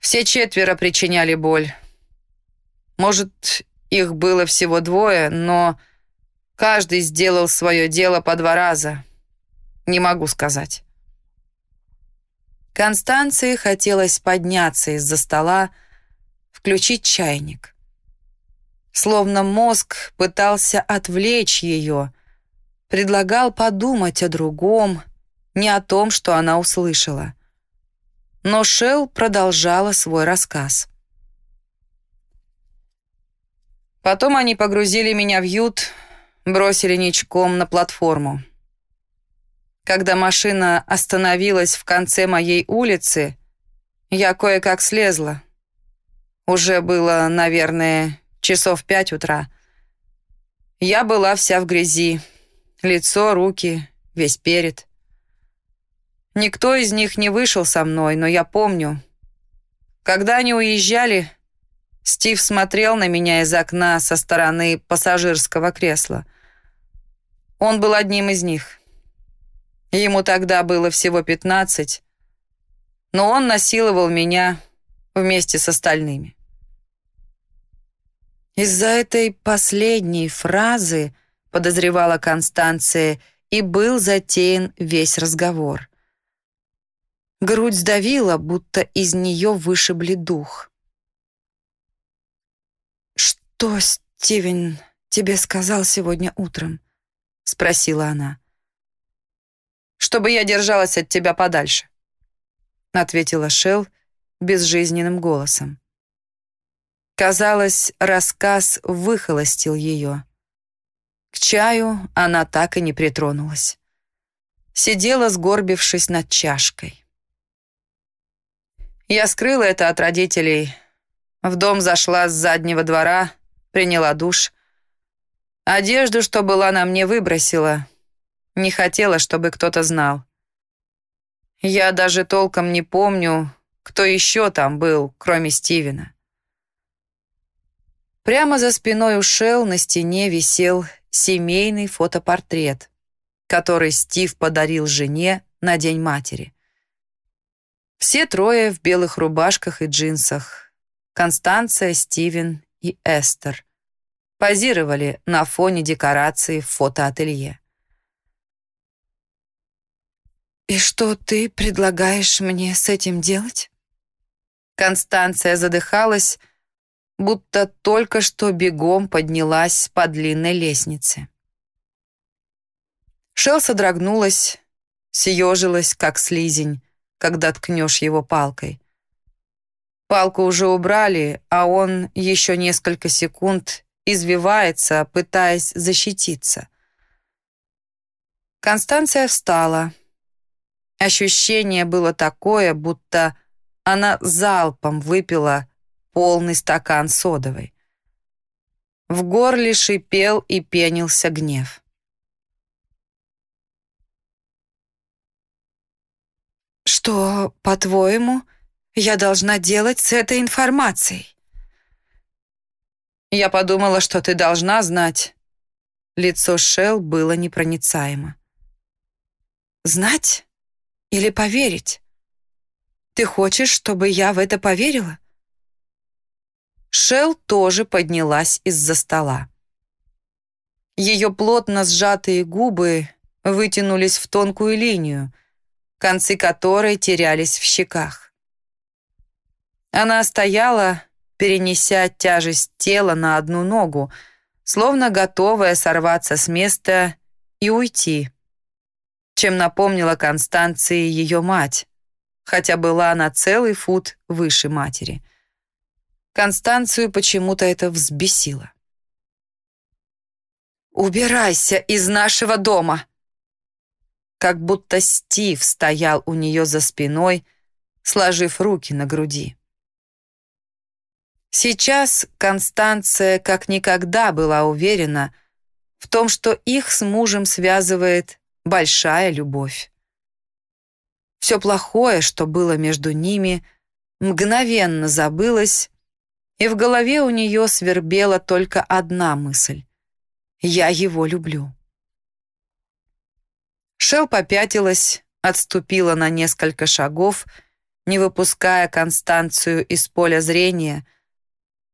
Все четверо причиняли боль. Может, их было всего двое, но каждый сделал свое дело по два раза. Не могу сказать. Констанции хотелось подняться из-за стола, включить чайник. Словно мозг пытался отвлечь ее, предлагал подумать о другом, не о том, что она услышала. Но Шел продолжала свой рассказ. Потом они погрузили меня в ют, бросили ничком на платформу. Когда машина остановилась в конце моей улицы, я кое-как слезла. Уже было, наверное, часов пять утра. Я была вся в грязи. Лицо, руки, весь перед. Никто из них не вышел со мной, но я помню. Когда они уезжали, Стив смотрел на меня из окна со стороны пассажирского кресла. Он был одним из них. Ему тогда было всего пятнадцать, но он насиловал меня вместе с остальными. Из-за этой последней фразы, подозревала Констанция, и был затеян весь разговор. Грудь сдавила, будто из нее вышибли дух. «Что Стивен тебе сказал сегодня утром?» — спросила она. «Чтобы я держалась от тебя подальше», — ответила Шелл безжизненным голосом. Казалось, рассказ выхолостил ее. К чаю она так и не притронулась. Сидела, сгорбившись над чашкой. Я скрыла это от родителей. В дом зашла с заднего двора, приняла душ. Одежду, что была на мне, выбросила. Не хотела, чтобы кто-то знал. Я даже толком не помню, кто еще там был, кроме Стивена. Прямо за спиной у Шелл на стене висел семейный фотопортрет, который Стив подарил жене на День матери. Все трое в белых рубашках и джинсах. Констанция, Стивен и Эстер. Позировали на фоне декорации в фотоателье. «И что ты предлагаешь мне с этим делать?» Констанция задыхалась, будто только что бегом поднялась по длинной лестнице. Шел содрогнулась, съежилась, как слизень, когда ткнешь его палкой. Палку уже убрали, а он еще несколько секунд извивается, пытаясь защититься. Констанция встала. Ощущение было такое, будто она залпом выпила полный стакан содовой. В горле шипел и пенился гнев. «Что, по-твоему, я должна делать с этой информацией?» «Я подумала, что ты должна знать». Лицо Шел было непроницаемо. «Знать или поверить? Ты хочешь, чтобы я в это поверила?» Шел тоже поднялась из-за стола. Ее плотно сжатые губы вытянулись в тонкую линию, концы которой терялись в щеках. Она стояла, перенеся тяжесть тела на одну ногу, словно готовая сорваться с места и уйти, чем напомнила Констанции ее мать, хотя была она целый фут выше матери. Констанцию почему-то это взбесило. «Убирайся из нашего дома!» Как будто Стив стоял у нее за спиной, сложив руки на груди. Сейчас Констанция как никогда была уверена в том, что их с мужем связывает большая любовь. Все плохое, что было между ними, мгновенно забылось и в голове у нее свербела только одна мысль. «Я его люблю». Шел попятилась, отступила на несколько шагов, не выпуская Констанцию из поля зрения,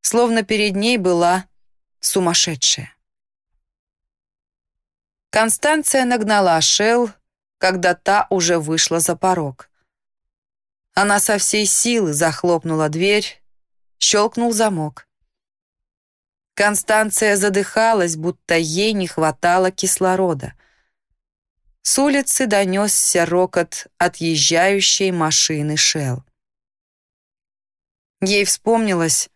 словно перед ней была сумасшедшая. Констанция нагнала Шел, когда та уже вышла за порог. Она со всей силы захлопнула дверь, Щелкнул замок. Констанция задыхалась, будто ей не хватало кислорода. С улицы донесся рокот отъезжающей машины Шелл. Ей вспомнилось,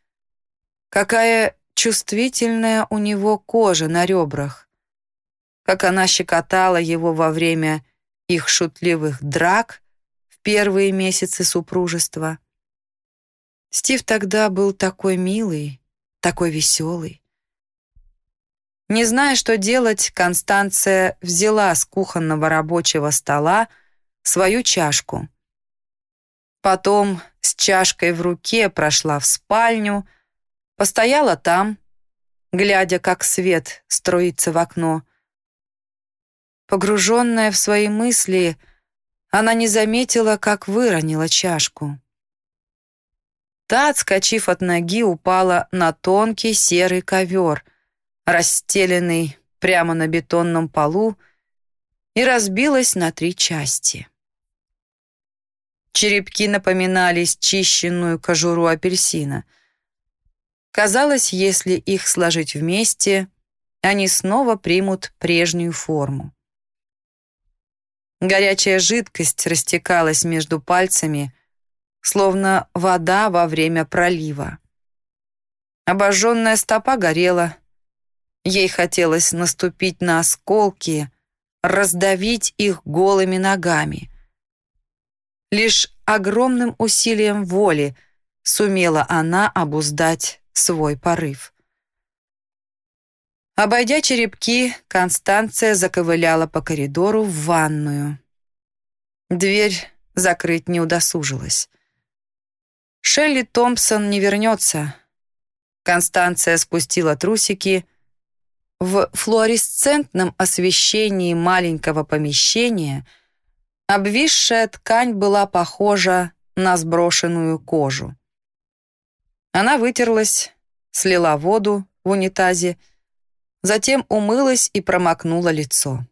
какая чувствительная у него кожа на ребрах, как она щекотала его во время их шутливых драк в первые месяцы супружества. Стив тогда был такой милый, такой веселый. Не зная, что делать, Констанция взяла с кухонного рабочего стола свою чашку. Потом с чашкой в руке прошла в спальню, постояла там, глядя, как свет струится в окно. Погруженная в свои мысли, она не заметила, как выронила чашку. Та, отскочив от ноги, упала на тонкий серый ковер, расстеленный прямо на бетонном полу, и разбилась на три части. Черепки напоминали счищенную кожуру апельсина. Казалось, если их сложить вместе, они снова примут прежнюю форму. Горячая жидкость растекалась между пальцами, словно вода во время пролива. Обожженная стопа горела. Ей хотелось наступить на осколки, раздавить их голыми ногами. Лишь огромным усилием воли сумела она обуздать свой порыв. Обойдя черепки, Констанция заковыляла по коридору в ванную. Дверь закрыть не удосужилась. Шелли Томпсон не вернется. Констанция спустила трусики. В флуоресцентном освещении маленького помещения обвисшая ткань была похожа на сброшенную кожу. Она вытерлась, слила воду в унитазе, затем умылась и промокнула лицо.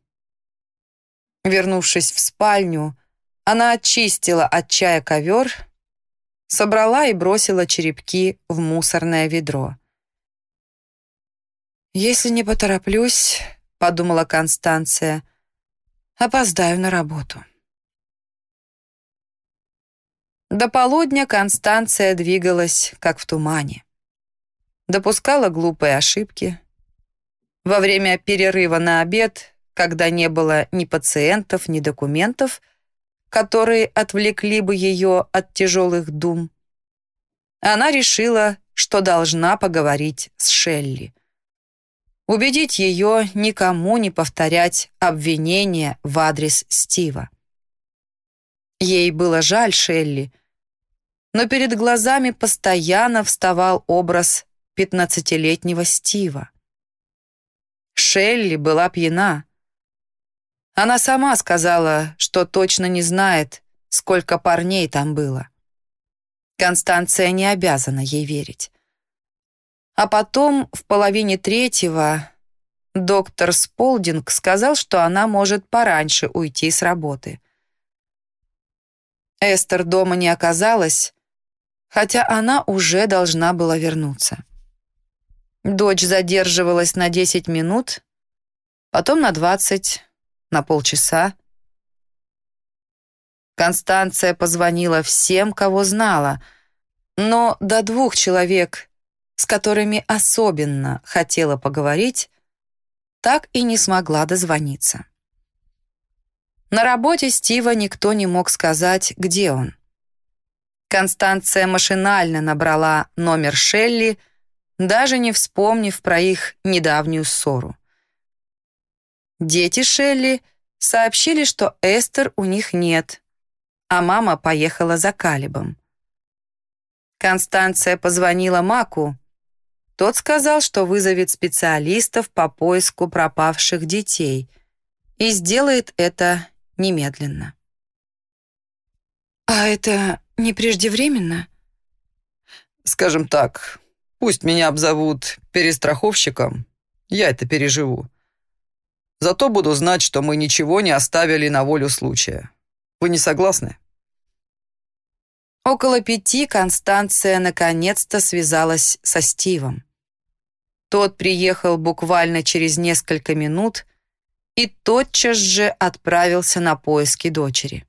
Вернувшись в спальню, она очистила от чая ковер, собрала и бросила черепки в мусорное ведро. «Если не потороплюсь», — подумала Констанция, — «опоздаю на работу». До полудня Констанция двигалась, как в тумане. Допускала глупые ошибки, во время перерыва на обед, когда не было ни пациентов, ни документов, которые отвлекли бы ее от тяжелых дум, она решила, что должна поговорить с Шелли. Убедить ее никому не повторять обвинения в адрес Стива. Ей было жаль Шелли, но перед глазами постоянно вставал образ пятнадцатилетнего Стива. Шелли была пьяна. Она сама сказала, что точно не знает, сколько парней там было. Констанция не обязана ей верить. А потом, в половине третьего, доктор Сполдинг сказал, что она может пораньше уйти с работы. Эстер дома не оказалась, хотя она уже должна была вернуться. Дочь задерживалась на 10 минут, потом на 20, на полчаса. Констанция позвонила всем, кого знала, но до двух человек, с которыми особенно хотела поговорить, так и не смогла дозвониться. На работе Стива никто не мог сказать, где он. Констанция машинально набрала номер Шелли, даже не вспомнив про их недавнюю ссору. Дети Шелли сообщили, что Эстер у них нет, а мама поехала за Калибом. Констанция позвонила Маку. Тот сказал, что вызовет специалистов по поиску пропавших детей и сделает это немедленно. «А это не преждевременно?» «Скажем так, Пусть меня обзовут перестраховщиком, я это переживу. Зато буду знать, что мы ничего не оставили на волю случая. Вы не согласны?» Около пяти Констанция наконец-то связалась со Стивом. Тот приехал буквально через несколько минут и тотчас же отправился на поиски дочери.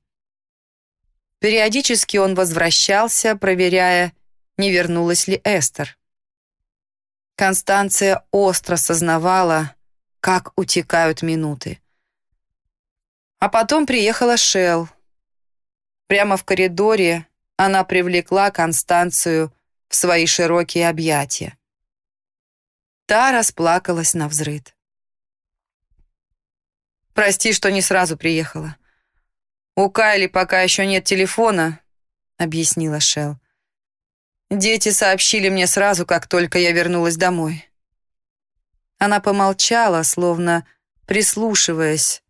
Периодически он возвращался, проверяя, не вернулась ли Эстер. Констанция остро сознавала, как утекают минуты. А потом приехала Шел. Прямо в коридоре она привлекла Констанцию в свои широкие объятия. Та расплакалась на взрыд. Прости, что не сразу приехала. У Кайли пока еще нет телефона, объяснила Шел. Дети сообщили мне сразу, как только я вернулась домой. Она помолчала, словно прислушиваясь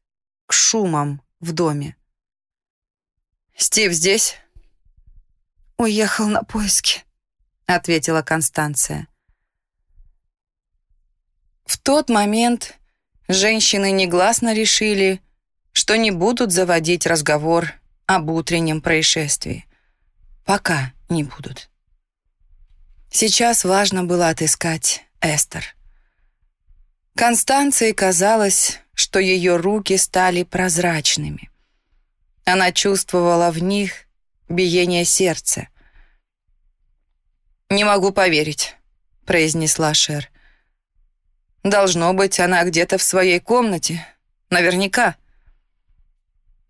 к шумам в доме. «Стив здесь?» «Уехал на поиски», — ответила Констанция. В тот момент женщины негласно решили, что не будут заводить разговор об утреннем происшествии. Пока не будут. Сейчас важно было отыскать Эстер. Констанции казалось, что ее руки стали прозрачными. Она чувствовала в них биение сердца. «Не могу поверить», — произнесла Шер. «Должно быть, она где-то в своей комнате. Наверняка».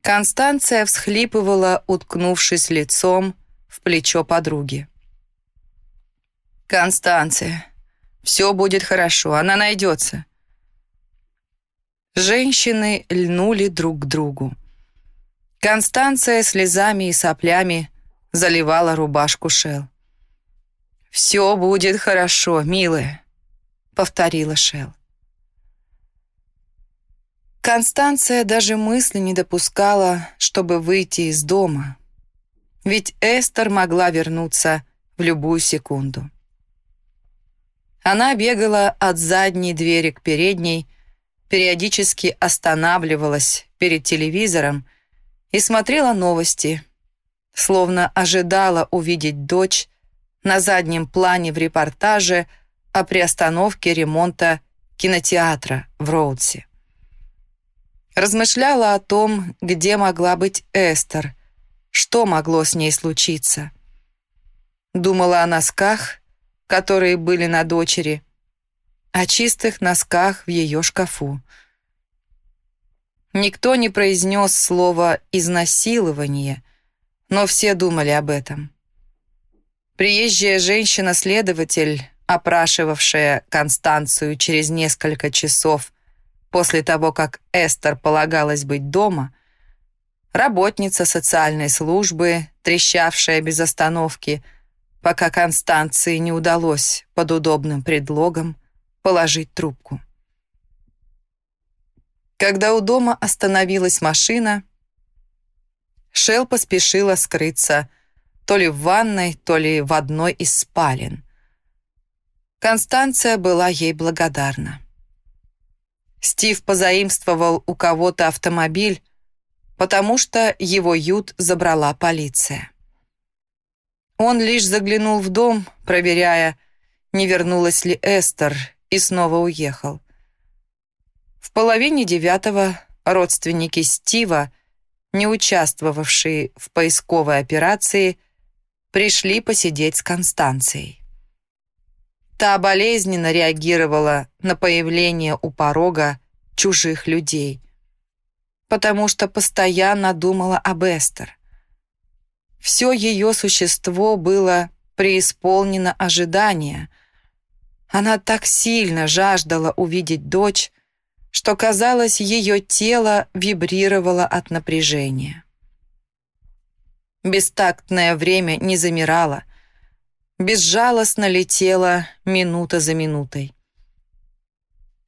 Констанция всхлипывала, уткнувшись лицом в плечо подруги. «Констанция, все будет хорошо, она найдется. Женщины льнули друг к другу. Констанция слезами и соплями заливала рубашку Шел. «Все будет хорошо, милая», — повторила Шел. Констанция даже мысли не допускала, чтобы выйти из дома. Ведь Эстер могла вернуться в любую секунду. Она бегала от задней двери к передней, периодически останавливалась перед телевизором и смотрела новости, словно ожидала увидеть дочь на заднем плане в репортаже о приостановке ремонта кинотеатра в Роудсе. Размышляла о том, где могла быть Эстер, что могло с ней случиться. Думала о носках, которые были на дочери, о чистых носках в ее шкафу. Никто не произнес слово «изнасилование», но все думали об этом. Приезжая женщина-следователь, опрашивавшая Констанцию через несколько часов после того, как Эстер полагалась быть дома, работница социальной службы, трещавшая без остановки, пока Констанции не удалось под удобным предлогом положить трубку. Когда у дома остановилась машина, Шел поспешила скрыться то ли в ванной, то ли в одной из спален. Констанция была ей благодарна. Стив позаимствовал у кого-то автомобиль, потому что его ют забрала полиция. Он лишь заглянул в дом, проверяя, не вернулась ли Эстер, и снова уехал. В половине девятого родственники Стива, не участвовавшие в поисковой операции, пришли посидеть с Констанцией. Та болезненно реагировала на появление у порога чужих людей, потому что постоянно думала об Эстер. Все ее существо было преисполнено ожидания, она так сильно жаждала увидеть дочь, что, казалось, ее тело вибрировало от напряжения. Бестактное время не замирало, безжалостно летело минута за минутой.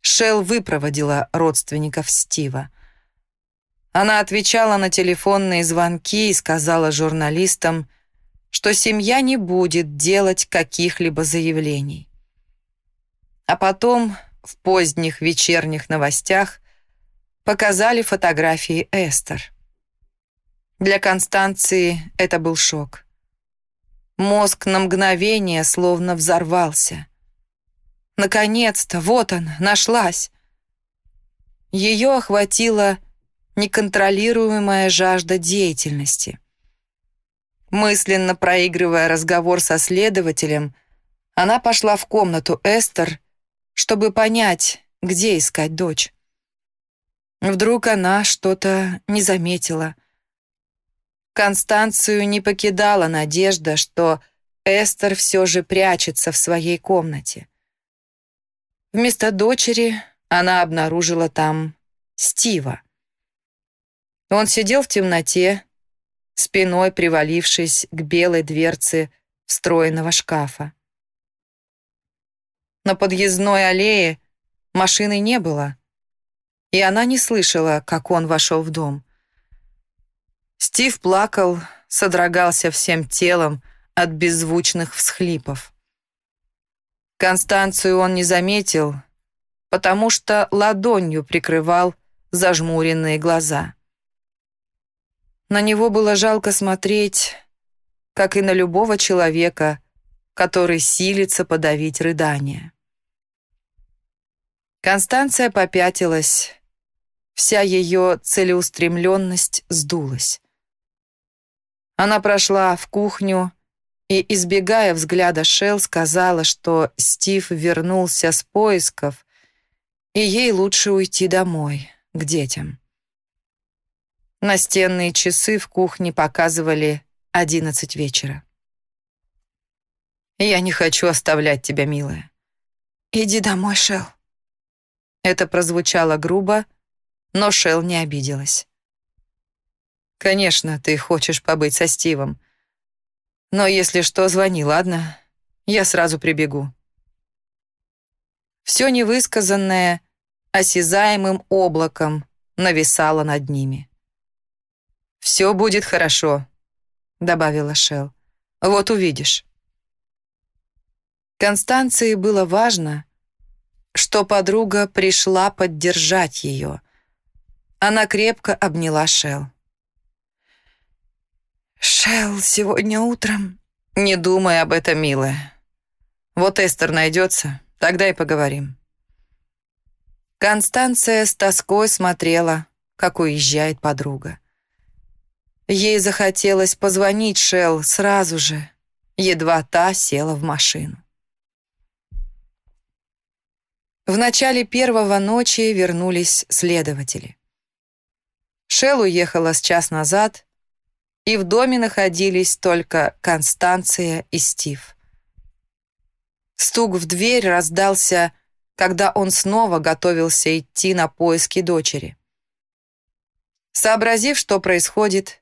Шел выпроводила родственников Стива. Она отвечала на телефонные звонки и сказала журналистам, что семья не будет делать каких-либо заявлений. А потом в поздних вечерних новостях показали фотографии Эстер. Для Констанции это был шок. Мозг на мгновение словно взорвался. Наконец-то, вот она, нашлась. Ее охватила неконтролируемая жажда деятельности. Мысленно проигрывая разговор со следователем, она пошла в комнату Эстер чтобы понять, где искать дочь. Вдруг она что-то не заметила. Констанцию не покидала надежда, что Эстер все же прячется в своей комнате. Вместо дочери она обнаружила там Стива. Он сидел в темноте, спиной привалившись к белой дверце встроенного шкафа. На подъездной аллее машины не было, и она не слышала, как он вошел в дом. Стив плакал, содрогался всем телом от беззвучных всхлипов. Констанцию он не заметил, потому что ладонью прикрывал зажмуренные глаза. На него было жалко смотреть, как и на любого человека, который силится подавить рыдание. Констанция попятилась, вся ее целеустремленность сдулась. Она прошла в кухню и, избегая взгляда Шел, сказала, что Стив вернулся с поисков, и ей лучше уйти домой, к детям. Настенные часы в кухне показывали одиннадцать вечера. «Я не хочу оставлять тебя, милая». «Иди домой, Шел». Это прозвучало грубо, но Шел не обиделась. «Конечно, ты хочешь побыть со Стивом. Но если что, звони, ладно? Я сразу прибегу». Все невысказанное осязаемым облаком нависало над ними. «Все будет хорошо», — добавила Шел. «Вот увидишь». Констанции было важно, что подруга пришла поддержать ее. Она крепко обняла Шел. «Шел, сегодня утром...» «Не думай об этом, милая. Вот Эстер найдется, тогда и поговорим». Констанция с тоской смотрела, как уезжает подруга. Ей захотелось позвонить Шел сразу же, едва та села в машину. В начале первого ночи вернулись следователи. Шел уехала с час назад, и в доме находились только Констанция и Стив. Стук в дверь раздался, когда он снова готовился идти на поиски дочери. Сообразив, что происходит,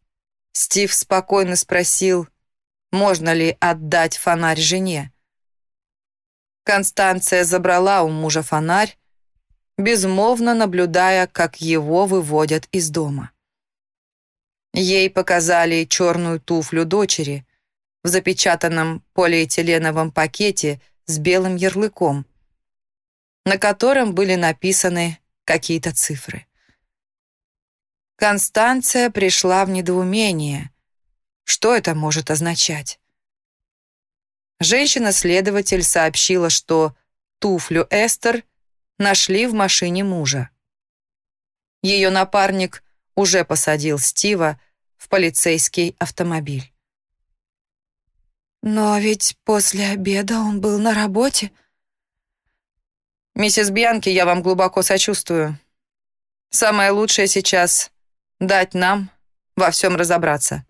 Стив спокойно спросил, можно ли отдать фонарь жене. Констанция забрала у мужа фонарь, безмолвно наблюдая, как его выводят из дома. Ей показали черную туфлю дочери в запечатанном полиэтиленовом пакете с белым ярлыком, на котором были написаны какие-то цифры. Констанция пришла в недоумение. Что это может означать? Женщина-следователь сообщила, что туфлю Эстер нашли в машине мужа. Ее напарник уже посадил Стива в полицейский автомобиль. «Но ведь после обеда он был на работе». «Миссис Бьянки, я вам глубоко сочувствую. Самое лучшее сейчас дать нам во всем разобраться.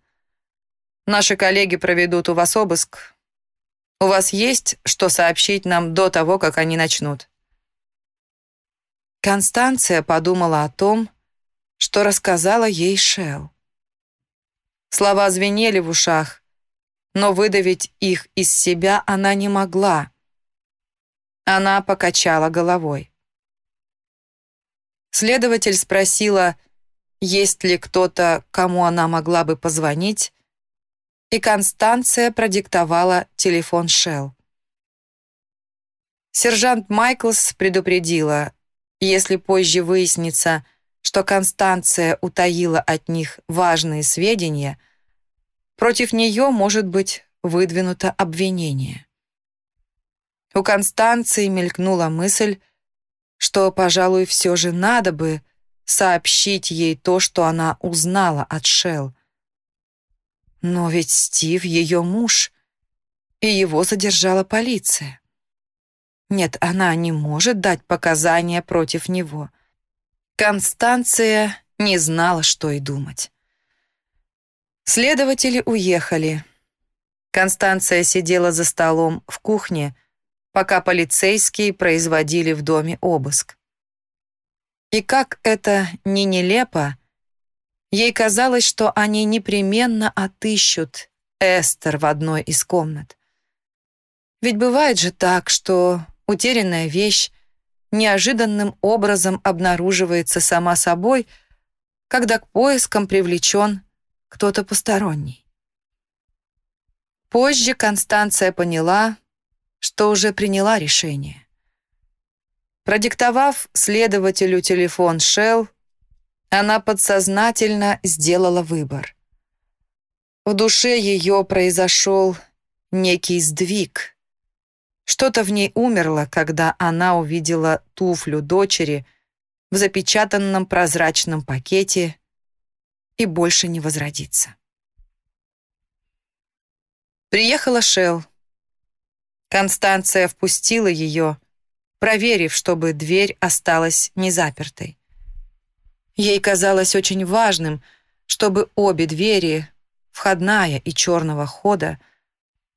Наши коллеги проведут у вас обыск. У вас есть что сообщить нам до того, как они начнут?» Констанция подумала о том, что рассказала ей Шел. Слова звенели в ушах, но выдавить их из себя она не могла. Она покачала головой. Следователь спросила, есть ли кто-то, кому она могла бы позвонить, и Констанция продиктовала телефон Шелл. Сержант Майклс предупредила, если позже выяснится, что Констанция утаила от них важные сведения, против нее может быть выдвинуто обвинение. У Констанции мелькнула мысль, что, пожалуй, все же надо бы сообщить ей то, что она узнала от Шелл. Но ведь Стив ее муж, и его задержала полиция. Нет, она не может дать показания против него. Констанция не знала, что и думать. Следователи уехали. Констанция сидела за столом в кухне, пока полицейские производили в доме обыск. И как это не нелепо, Ей казалось, что они непременно отыщут Эстер в одной из комнат. Ведь бывает же так, что утерянная вещь неожиданным образом обнаруживается сама собой, когда к поискам привлечен кто-то посторонний. Позже Констанция поняла, что уже приняла решение. Продиктовав следователю телефон Шелл, она подсознательно сделала выбор. В душе ее произошел некий сдвиг. Что-то в ней умерло, когда она увидела туфлю дочери в запечатанном прозрачном пакете и больше не возродится. Приехала Шел. Констанция впустила ее, проверив, чтобы дверь осталась незапертой. Ей казалось очень важным, чтобы обе двери, входная и черного хода,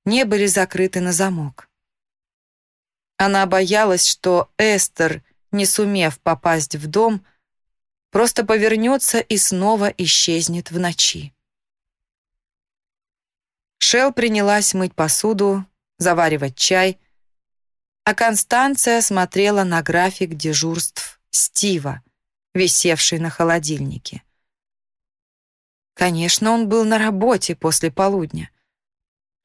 не были закрыты на замок. Она боялась, что Эстер, не сумев попасть в дом, просто повернется и снова исчезнет в ночи. Шел принялась мыть посуду, заваривать чай, а Констанция смотрела на график дежурств Стива, висевший на холодильнике. Конечно, он был на работе после полудня.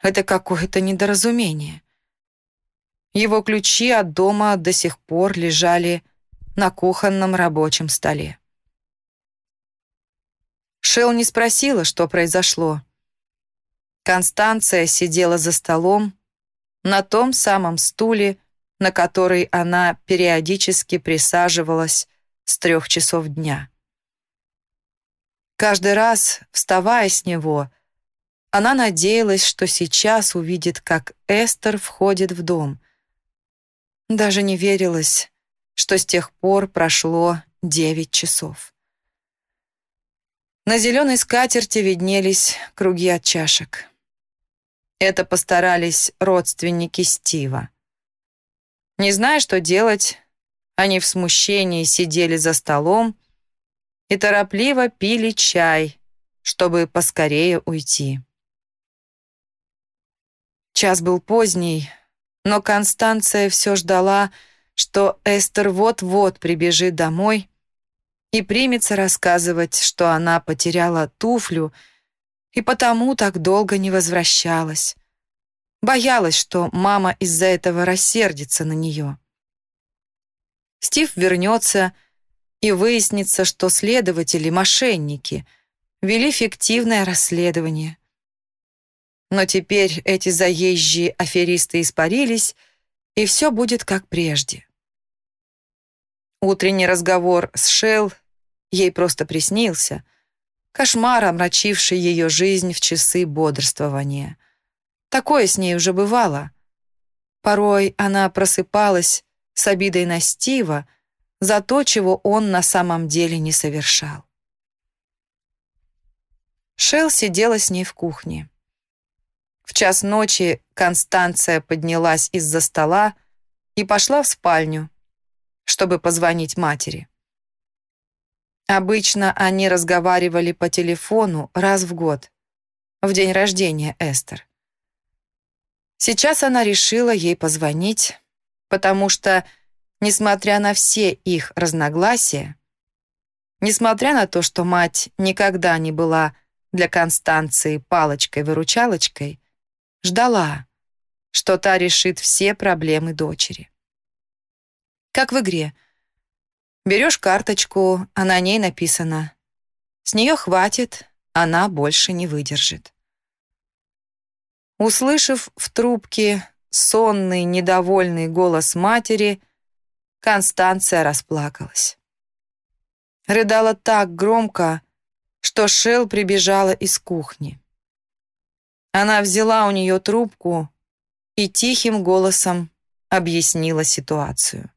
Это какое-то недоразумение. Его ключи от дома до сих пор лежали на кухонном рабочем столе. Шел не спросила, что произошло. Констанция сидела за столом, на том самом стуле, на который она периодически присаживалась с трех часов дня. Каждый раз, вставая с него, она надеялась, что сейчас увидит, как Эстер входит в дом. Даже не верилось, что с тех пор прошло девять часов. На зеленой скатерти виднелись круги от чашек. Это постарались родственники Стива. Не зная, что делать, они в смущении сидели за столом и торопливо пили чай, чтобы поскорее уйти. Час был поздний, но Констанция все ждала, что Эстер вот-вот прибежит домой и примется рассказывать, что она потеряла туфлю и потому так долго не возвращалась. Боялась, что мама из-за этого рассердится на нее. Стив вернется, и выяснится, что следователи, мошенники, вели фиктивное расследование. Но теперь эти заезжие аферисты испарились, и все будет как прежде. Утренний разговор с Шелл ей просто приснился, кошмар, омрачивший ее жизнь в часы бодрствования. Такое с ней уже бывало. Порой она просыпалась с обидой на Стива за то, чего он на самом деле не совершал. Шел сидела с ней в кухне. В час ночи Констанция поднялась из-за стола и пошла в спальню, чтобы позвонить матери. Обычно они разговаривали по телефону раз в год, в день рождения Эстер. Сейчас она решила ей позвонить, потому что, несмотря на все их разногласия, несмотря на то, что мать никогда не была для Констанции палочкой-выручалочкой, ждала, что та решит все проблемы дочери. Как в игре. Берешь карточку, а на ней написано «С нее хватит, она больше не выдержит». Услышав в трубке сонный, недовольный голос матери, Констанция расплакалась. Рыдала так громко, что Шел прибежала из кухни. Она взяла у нее трубку и тихим голосом объяснила ситуацию.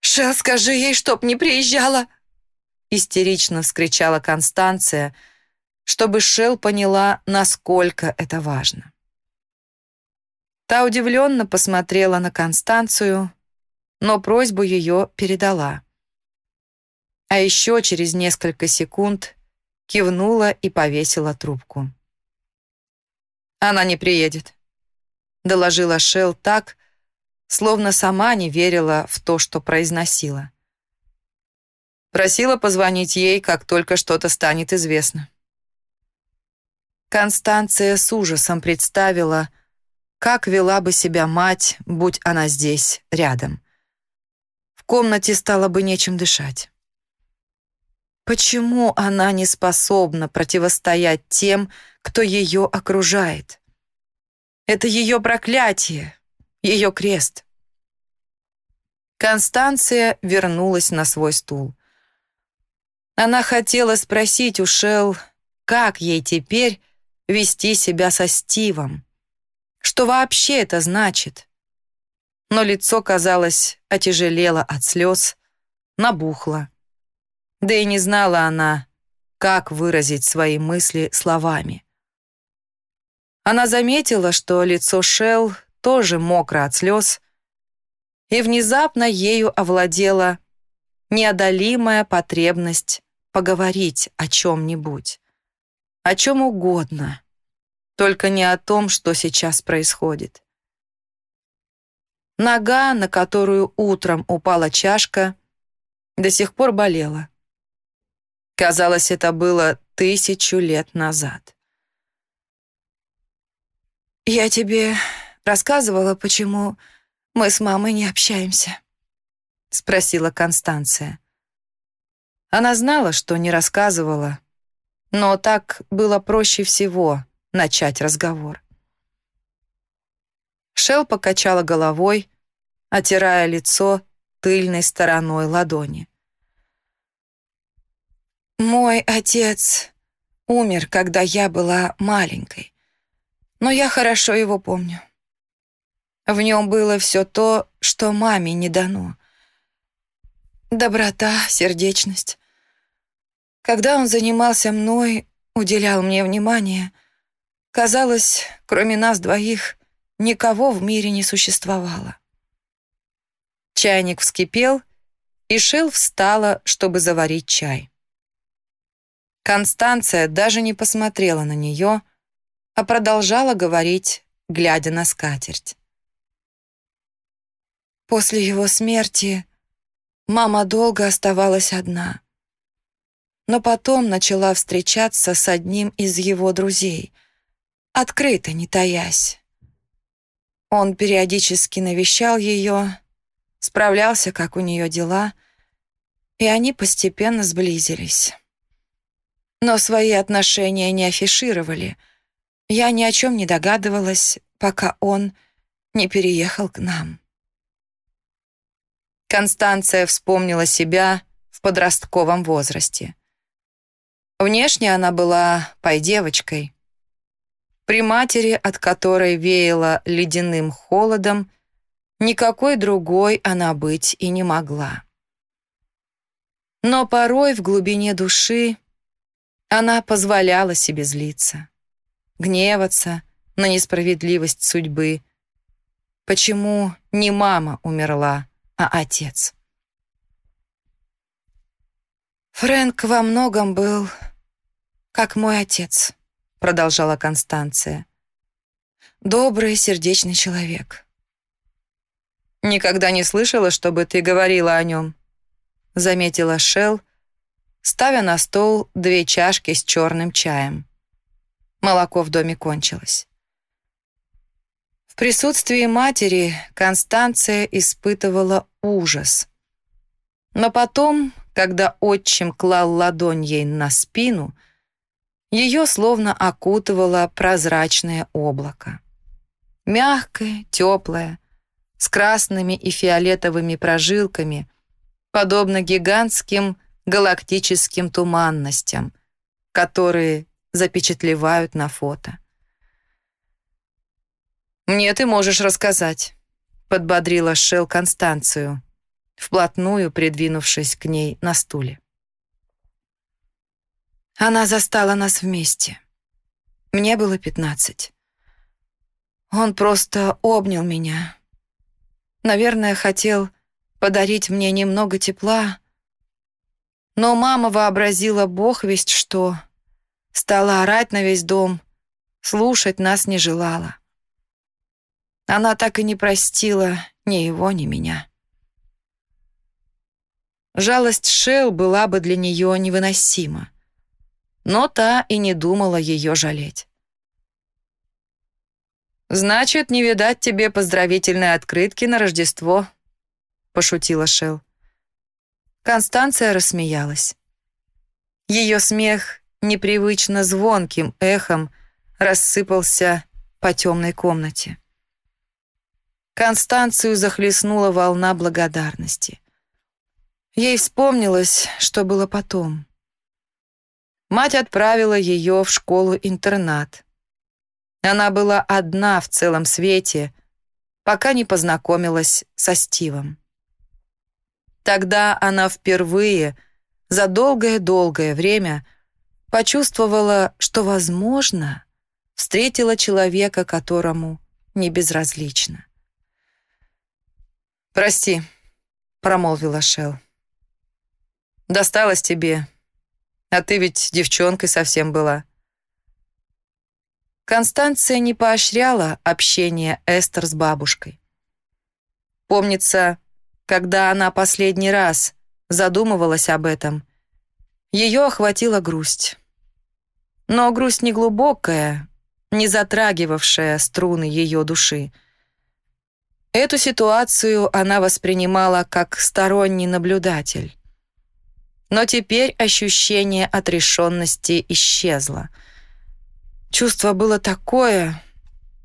«Шел, скажи ей, чтоб не приезжала!» истерично вскричала Констанция, чтобы Шел поняла, насколько это важно. Та удивленно посмотрела на Констанцию, но просьбу ее передала. А еще через несколько секунд кивнула и повесила трубку. «Она не приедет», — доложила Шел так, словно сама не верила в то, что произносила. Просила позвонить ей, как только что-то станет известно. Констанция с ужасом представила, как вела бы себя мать, будь она здесь, рядом. В комнате стало бы нечем дышать. Почему она не способна противостоять тем, кто ее окружает? Это ее проклятие, ее крест. Констанция вернулась на свой стул. Она хотела спросить у Шел, как ей теперь вести себя со Стивом. Что вообще это значит? Но лицо, казалось, отяжелело от слез, набухло. Да и не знала она, как выразить свои мысли словами. Она заметила, что лицо Шел тоже мокро от слез, и внезапно ею овладела неодолимая потребность поговорить о чем-нибудь, о чем угодно, только не о том, что сейчас происходит. Нога, на которую утром упала чашка, до сих пор болела. Казалось, это было тысячу лет назад. «Я тебе рассказывала, почему мы с мамой не общаемся?» — спросила Констанция. Она знала, что не рассказывала, но так было проще всего начать разговор. Шел покачала головой, отирая лицо тыльной стороной ладони. «Мой отец умер, когда я была маленькой, но я хорошо его помню. В нем было все то, что маме не дано. Доброта, сердечность. Когда он занимался мной, уделял мне внимание, казалось, кроме нас двоих, никого в мире не существовало. Чайник вскипел, и Шил встала, чтобы заварить чай. Констанция даже не посмотрела на нее, а продолжала говорить, глядя на скатерть. После его смерти мама долго оставалась одна. Но потом начала встречаться с одним из его друзей, открыто, не таясь. Он периодически навещал ее, справлялся, как у нее дела, и они постепенно сблизились. Но свои отношения не афишировали. Я ни о чем не догадывалась, пока он не переехал к нам. Констанция вспомнила себя в подростковом возрасте. Внешне она была пой-девочкой. При матери, от которой веяло ледяным холодом, никакой другой она быть и не могла. Но порой в глубине души она позволяла себе злиться, гневаться на несправедливость судьбы. Почему не мама умерла, а отец. «Фрэнк во многом был как мой отец», — продолжала Констанция. «Добрый, сердечный человек». «Никогда не слышала, чтобы ты говорила о нем», — заметила Шелл, ставя на стол две чашки с черным чаем. Молоко в доме кончилось присутствии матери Констанция испытывала ужас. Но потом, когда отчим клал ладонь ей на спину, ее словно окутывало прозрачное облако. Мягкое, теплое, с красными и фиолетовыми прожилками, подобно гигантским галактическим туманностям, которые запечатлевают на фото. «Мне ты можешь рассказать», — подбодрила Шел Констанцию, вплотную придвинувшись к ней на стуле. Она застала нас вместе. Мне было пятнадцать. Он просто обнял меня. Наверное, хотел подарить мне немного тепла, Но мама вообразила бог весть что. Стала орать на весь дом, слушать нас не желала. Она так и не простила ни его, ни меня. Жалость Шел была бы для нее невыносима. Но та и не думала ее жалеть. «Значит, не видать тебе поздравительной открытки на Рождество», — пошутила Шел. Констанция рассмеялась. Ее смех непривычно звонким эхом рассыпался по темной комнате. Констанцию захлестнула волна благодарности. Ей вспомнилось, что было потом. Мать отправила ее в школу-интернат. Она была одна в целом свете, пока не познакомилась со Стивом. Тогда она впервые за долгое-долгое время почувствовала, что, возможно, встретила человека, которому не безразлично. «Прости», — промолвила Шелл. Досталось тебе. А ты ведь девчонкой совсем была. Констанция не поощряла общение Эстер с бабушкой. Помнится, когда она последний раз задумывалась об этом, ее охватила грусть. Но грусть не глубокая, не затрагивавшая струны ее души. Эту ситуацию она воспринимала как сторонний наблюдатель. Но теперь ощущение отрешенности исчезло. Чувство было такое,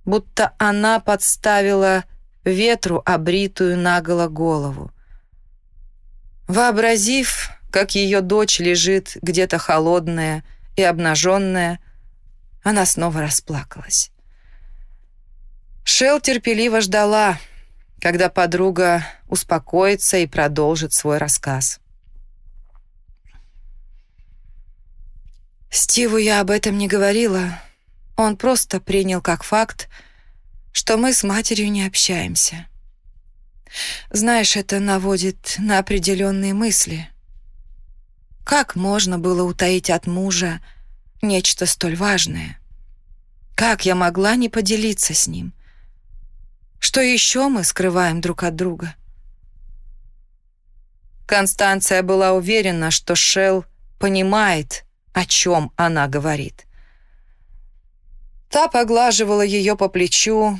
будто она подставила ветру обритую наголо голову. Вообразив, как ее дочь лежит где-то холодная и обнаженная, она снова расплакалась. Шел терпеливо ждала, когда подруга успокоится и продолжит свой рассказ. Стиву я об этом не говорила. Он просто принял как факт, что мы с матерью не общаемся. Знаешь, это наводит на определенные мысли. Как можно было утаить от мужа нечто столь важное? Как я могла не поделиться с ним? Что еще мы скрываем друг от друга? Констанция была уверена, что Шелл понимает, о чем она говорит. Та поглаживала ее по плечу,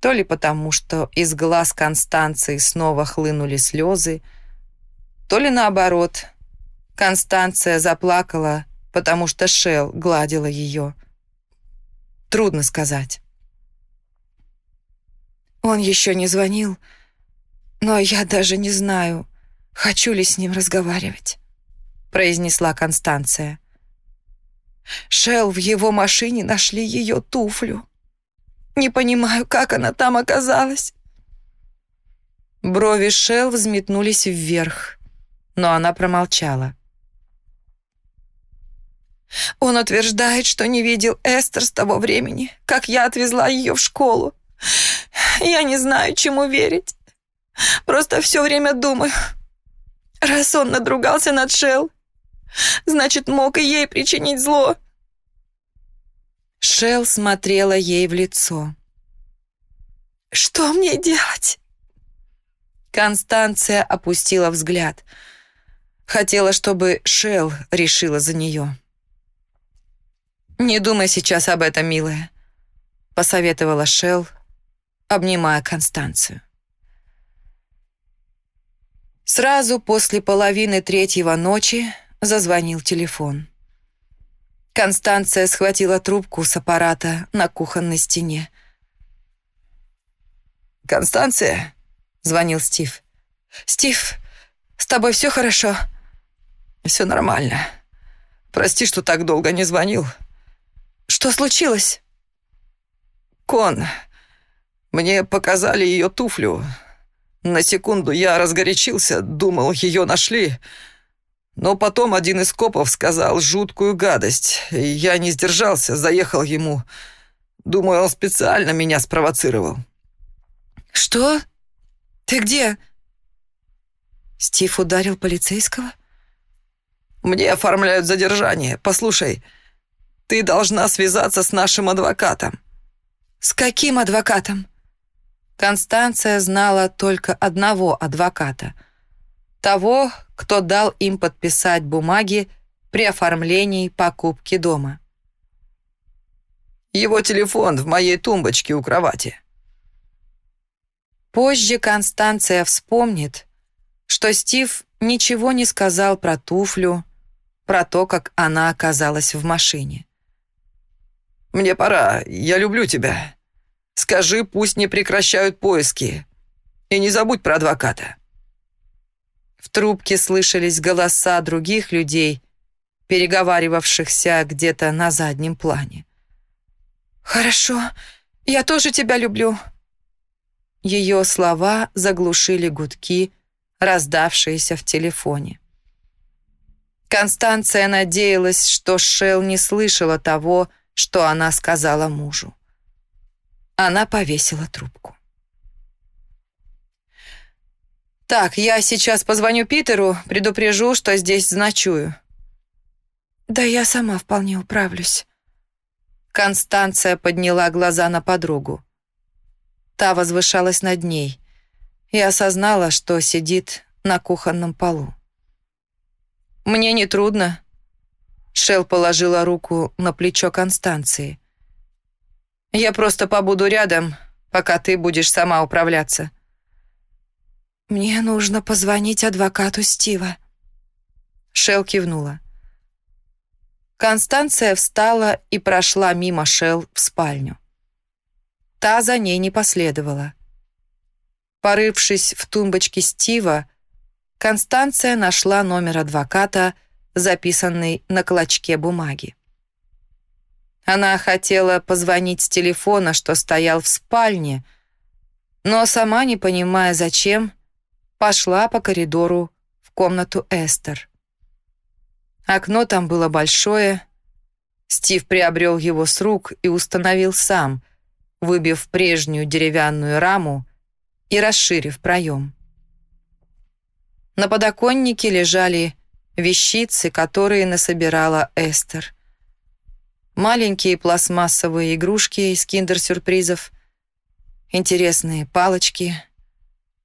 то ли потому, что из глаз Констанции снова хлынули слезы, то ли наоборот. Констанция заплакала, потому что Шел гладила ее. Трудно сказать. Он еще не звонил, но я даже не знаю, хочу ли с ним разговаривать, произнесла Констанция. Шел в его машине нашли ее туфлю. Не понимаю, как она там оказалась. Брови Шел взметнулись вверх, но она промолчала. Он утверждает, что не видел Эстер с того времени, как я отвезла ее в школу. Я не знаю, чему верить. Просто все время думаю, раз он надругался над Шел, Значит, мог и ей причинить зло. Шел смотрела ей в лицо. «Что мне делать?» Констанция опустила взгляд. Хотела, чтобы Шел решила за нее. «Не думай сейчас об этом, милая», — посоветовала Шел, обнимая Констанцию. Сразу после половины третьего ночи Зазвонил телефон. Констанция схватила трубку с аппарата на кухонной стене. «Констанция?» — звонил Стив. «Стив, с тобой все хорошо?» «Все нормально. Прости, что так долго не звонил». «Что случилось?» «Кон, мне показали ее туфлю. На секунду я разгорячился, думал, ее нашли». Но потом один из копов сказал жуткую гадость. Я не сдержался, заехал ему. Думаю, он специально меня спровоцировал. «Что? Ты где?» Стив ударил полицейского? Мне оформляют задержание. Послушай, ты должна связаться с нашим адвокатом». «С каким адвокатом?» Констанция знала только одного адвоката. Того, кто дал им подписать бумаги при оформлении покупки дома. Его телефон в моей тумбочке у кровати. Позже Констанция вспомнит, что Стив ничего не сказал про туфлю, про то, как она оказалась в машине. «Мне пора, я люблю тебя. Скажи, пусть не прекращают поиски. И не забудь про адвоката». В трубке слышались голоса других людей, переговаривавшихся где-то на заднем плане. «Хорошо, я тоже тебя люблю». Ее слова заглушили гудки, раздавшиеся в телефоне. Констанция надеялась, что Шел не слышала того, что она сказала мужу. Она повесила трубку. «Так, я сейчас позвоню Питеру, предупрежу, что здесь значую». «Да я сама вполне управлюсь». Констанция подняла глаза на подругу. Та возвышалась над ней и осознала, что сидит на кухонном полу. «Мне не трудно». Шел положила руку на плечо Констанции. «Я просто побуду рядом, пока ты будешь сама управляться». «Мне нужно позвонить адвокату Стива». Шел кивнула. Констанция встала и прошла мимо Шел в спальню. Та за ней не последовала. Порывшись в тумбочке Стива, Констанция нашла номер адвоката, записанный на клочке бумаги. Она хотела позвонить с телефона, что стоял в спальне, но сама, не понимая зачем, пошла по коридору в комнату Эстер. Окно там было большое. Стив приобрел его с рук и установил сам, выбив прежнюю деревянную раму и расширив проем. На подоконнике лежали вещицы, которые насобирала Эстер. Маленькие пластмассовые игрушки из киндер-сюрпризов, интересные палочки,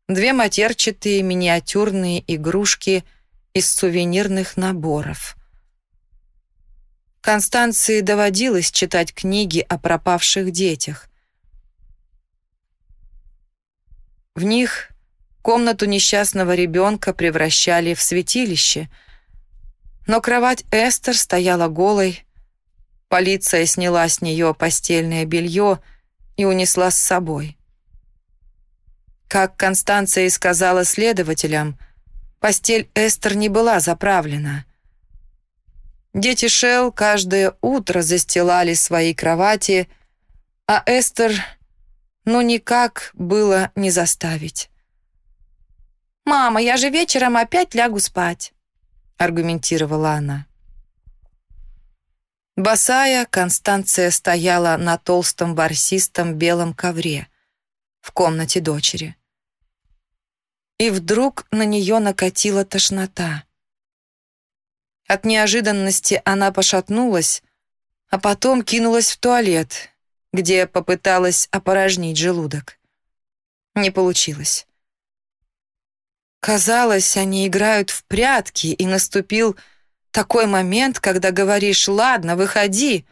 две матерчатые миниатюрные игрушки из сувенирных наборов. Констанции доводилось читать книги о пропавших детях. В них Комнату несчастного ребенка превращали в святилище. Но кровать Эстер стояла голой. Полиция сняла с нее постельное белье и унесла с собой. Как Констанция и сказала следователям, постель Эстер не была заправлена. Дети Шел каждое утро застилали свои кровати, а Эстер ну никак было не заставить. «Мама, я же вечером опять лягу спать», — аргументировала она. Босая Констанция стояла на толстом ворсистом белом ковре в комнате дочери. И вдруг на нее накатила тошнота. От неожиданности она пошатнулась, а потом кинулась в туалет, где попыталась опорожнить желудок. Не получилось. Казалось, они играют в прятки, и наступил такой момент, когда говоришь «Ладно, выходи»,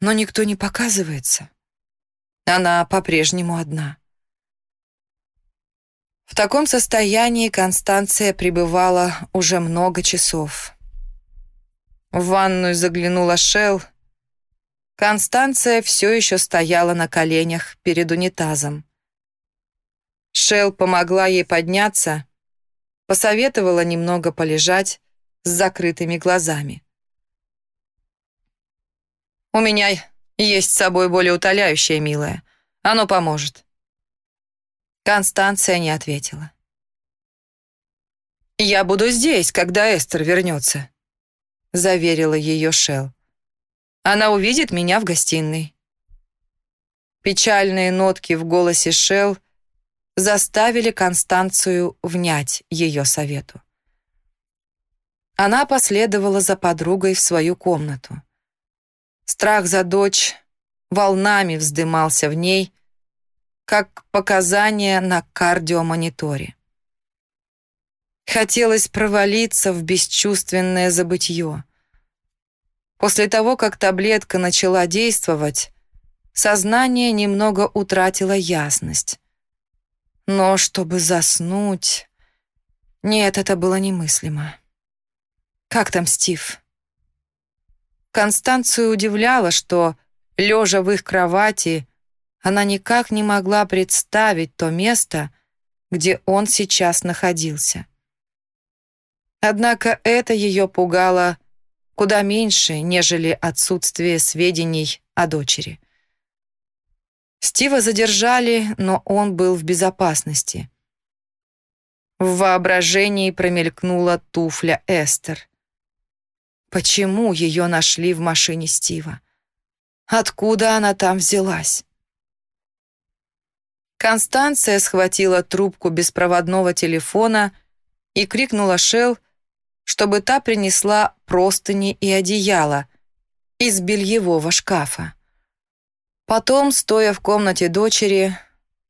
но никто не показывается. Она по-прежнему одна. В таком состоянии Констанция пребывала уже много часов. В ванную заглянула Шел. Констанция все еще стояла на коленях перед унитазом. Шел помогла ей подняться, посоветовала немного полежать с закрытыми глазами. «У меня есть с собой более утоляющее, милая. Оно поможет». Констанция не ответила. «Я буду здесь, когда Эстер вернется», — заверила ее Шел. «Она увидит меня в гостиной». Печальные нотки в голосе Шел — заставили Констанцию внять ее совету. она последовала за подругой в свою комнату. Страх за дочь волнами вздымался в ней, как показания на кардиомониторе. Хотелось провалиться в бесчувственное забытье. После того, как таблетка начала действовать, сознание немного утратило ясность. Но чтобы заснуть... Нет, это было немыслимо. «Как там Стив?» Констанцию удивляло, что, лежа в их кровати, она никак не могла представить то место, где он сейчас находился. Однако это ее пугало куда меньше, нежели отсутствие сведений о дочери. Стива задержали, но он был в безопасности. В воображении промелькнула туфля Эстер. Почему ее нашли в машине Стива? Откуда она там взялась? Констанция схватила трубку беспроводного телефона и крикнула Шел, чтобы та принесла простыни и одеяло из бельевого шкафа. Потом, стоя в комнате дочери,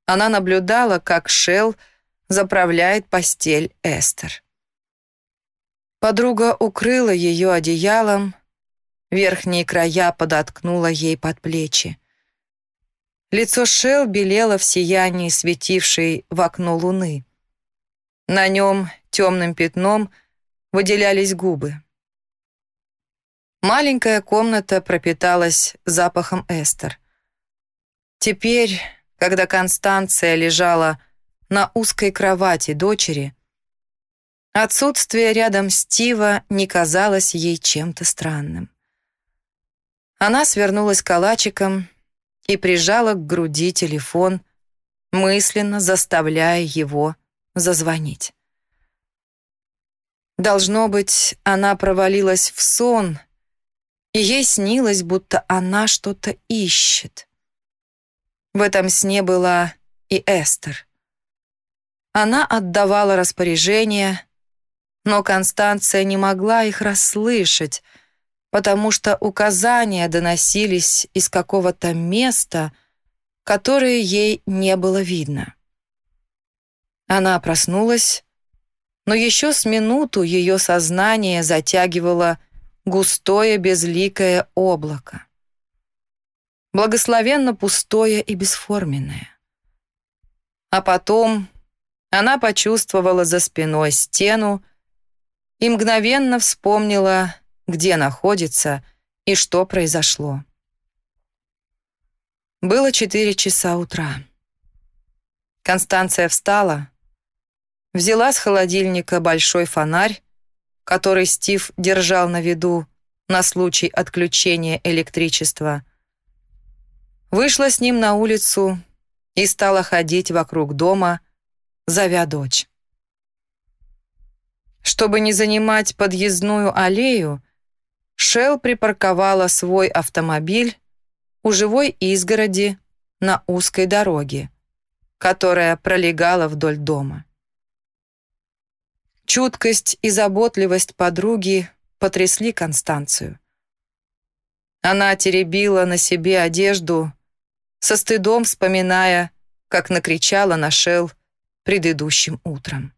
она наблюдала, как Шел заправляет постель Эстер. Подруга укрыла ее одеялом, верхние края подоткнула ей под плечи. Лицо Шел белело в сиянии, светившей в окно луны. На нем темным пятном выделялись губы. Маленькая комната пропиталась запахом эстер. Теперь, когда Констанция лежала на узкой кровати дочери, отсутствие рядом Стива не казалось ей чем-то странным. Она свернулась калачиком и прижала к груди телефон, мысленно заставляя его зазвонить. Должно быть, она провалилась в сон, и ей снилось, будто она что-то ищет. В этом сне была и Эстер. Она отдавала распоряжения, но Констанция не могла их расслышать, потому что указания доносились из какого-то места, которое ей не было видно. Она проснулась, но еще с минуту ее сознание затягивало густое безликое облако. Благословенно пустое и бесформенное. А потом она почувствовала за спиной стену и мгновенно вспомнила где находится и что произошло. Было четыре часа утра. Констанция встала, взяла с холодильника большой фонарь, который Стив держал на виду на случай отключения электричества, вышла с ним на улицу и стала ходить вокруг дома, зовя дочь. Чтобы не занимать подъездную аллею, Шел припарковала свой автомобиль у живой изгороди на узкой дороге, которая пролегала вдоль дома. Чуткость и заботливость подруги потрясли Констанцию. Она теребила на себе одежду, со стыдом вспоминая, как накричала на Шел предыдущим утром.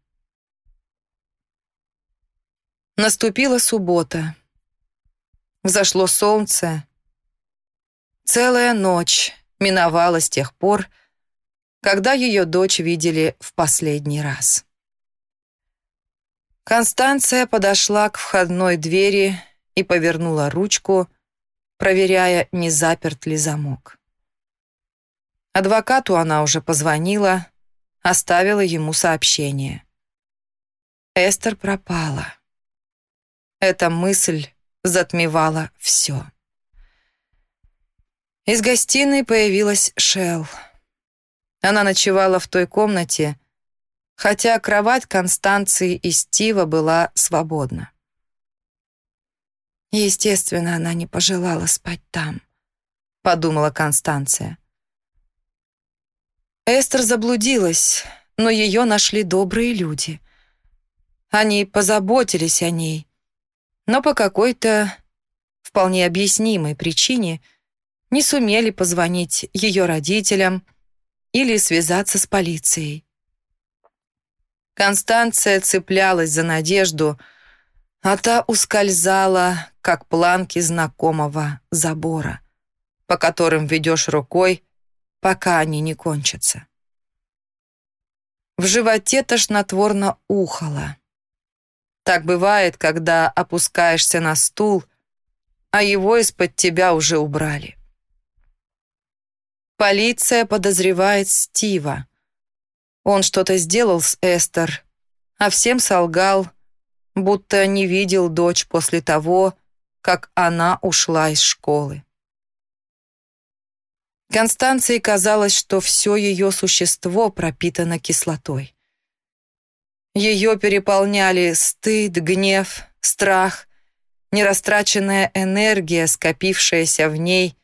Наступила суббота. Взошло солнце. Целая ночь миновала с тех пор, когда ее дочь видели в последний раз. Констанция подошла к входной двери и повернула ручку, проверяя, не заперт ли замок. Адвокату она уже позвонила, оставила ему сообщение. Эстер пропала. Эта мысль затмевала все. Из гостиной появилась Шел. Она ночевала в той комнате, хотя кровать Констанции и Стива была свободна. Естественно, она не пожелала спать там, подумала Констанция. Эстер заблудилась, но ее нашли добрые люди. Они позаботились о ней, но по какой-то вполне объяснимой причине не сумели позвонить ее родителям или связаться с полицией. Констанция цеплялась за надежду, а та ускользала, как планки знакомого забора, по которым ведешь рукой, пока они не кончатся. В животе тошнотворно ухало. Так бывает, когда опускаешься на стул, а его из-под тебя уже убрали. Полиция подозревает Стива. Он что-то сделал с Эстер, а всем солгал, будто не видел дочь после того, как она ушла из школы. Констанции казалось, что все ее существо пропитано кислотой. Ее переполняли стыд, гнев, страх, нерастраченная энергия, скопившаяся в ней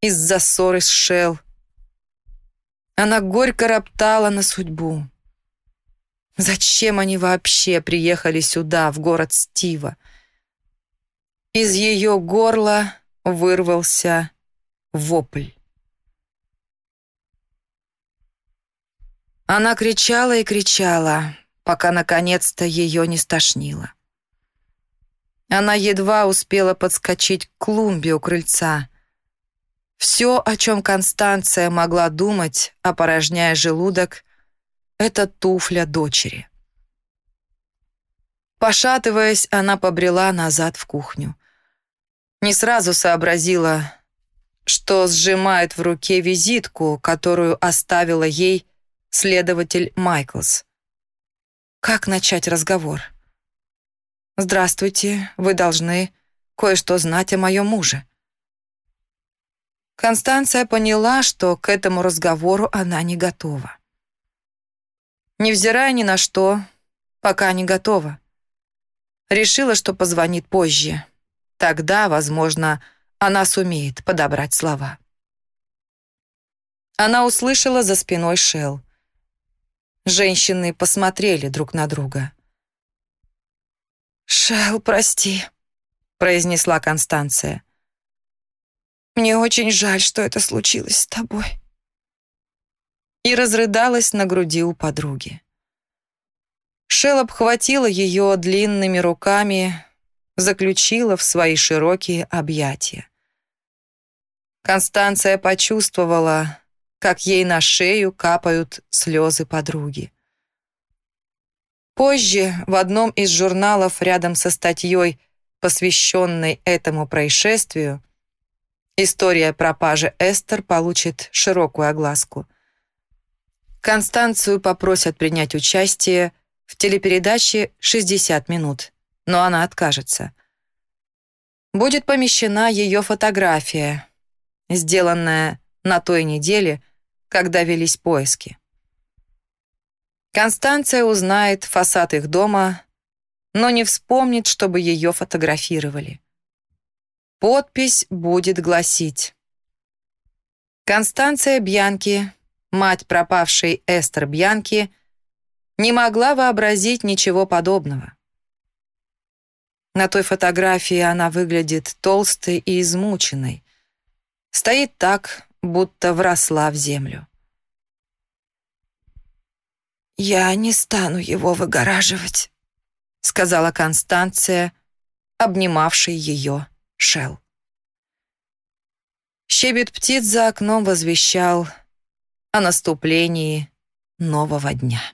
из-за ссоры с Шел. Она горько роптала на судьбу. Зачем они вообще приехали сюда, в город Стива? Из ее горла вырвался вопль. Она кричала и кричала, пока наконец-то ее не стошнило. Она едва успела подскочить к клумбе у крыльца. Все, о чем Констанция могла думать, опорожняя желудок, это туфля дочери. Пошатываясь, она побрела назад в кухню. Не сразу сообразила, что сжимает в руке визитку, которую оставила ей следователь Майклс. Как начать разговор? «Здравствуйте, вы должны кое-что знать о моем муже». Констанция поняла, что к этому разговору она не готова. Невзирая ни на что, пока не готова. Решила, что позвонит позже. Тогда, возможно, она сумеет подобрать слова. Она услышала за спиной Шел. Женщины посмотрели друг на друга. «Шел, прости», — произнесла Констанция. «Мне очень жаль, что это случилось с тобой». И разрыдалась на груди у подруги. Шел обхватила ее длинными руками, заключила в свои широкие объятия. Констанция почувствовала, как ей на шею капают слезы подруги. Позже в одном из журналов рядом со статьей, посвященной этому происшествию, история пропажи Эстер получит широкую огласку. Констанцию попросят принять участие в телепередаче «60 минут», но она откажется. Будет помещена ее фотография, сделанная на той неделе, когда велись поиски. Констанция узнает фасад их дома, но не вспомнит, чтобы ее фотографировали. Подпись будет гласить «Констанция Бьянки, мать пропавшей Эстер Бьянки, не могла вообразить ничего подобного. На той фотографии она выглядит толстой и измученной. Стоит так, будто вросла в землю. «Я не стану его выгораживать», — сказала Констанция, обнимавший ее Шел. Щебет птиц за окном возвещал о наступлении нового дня.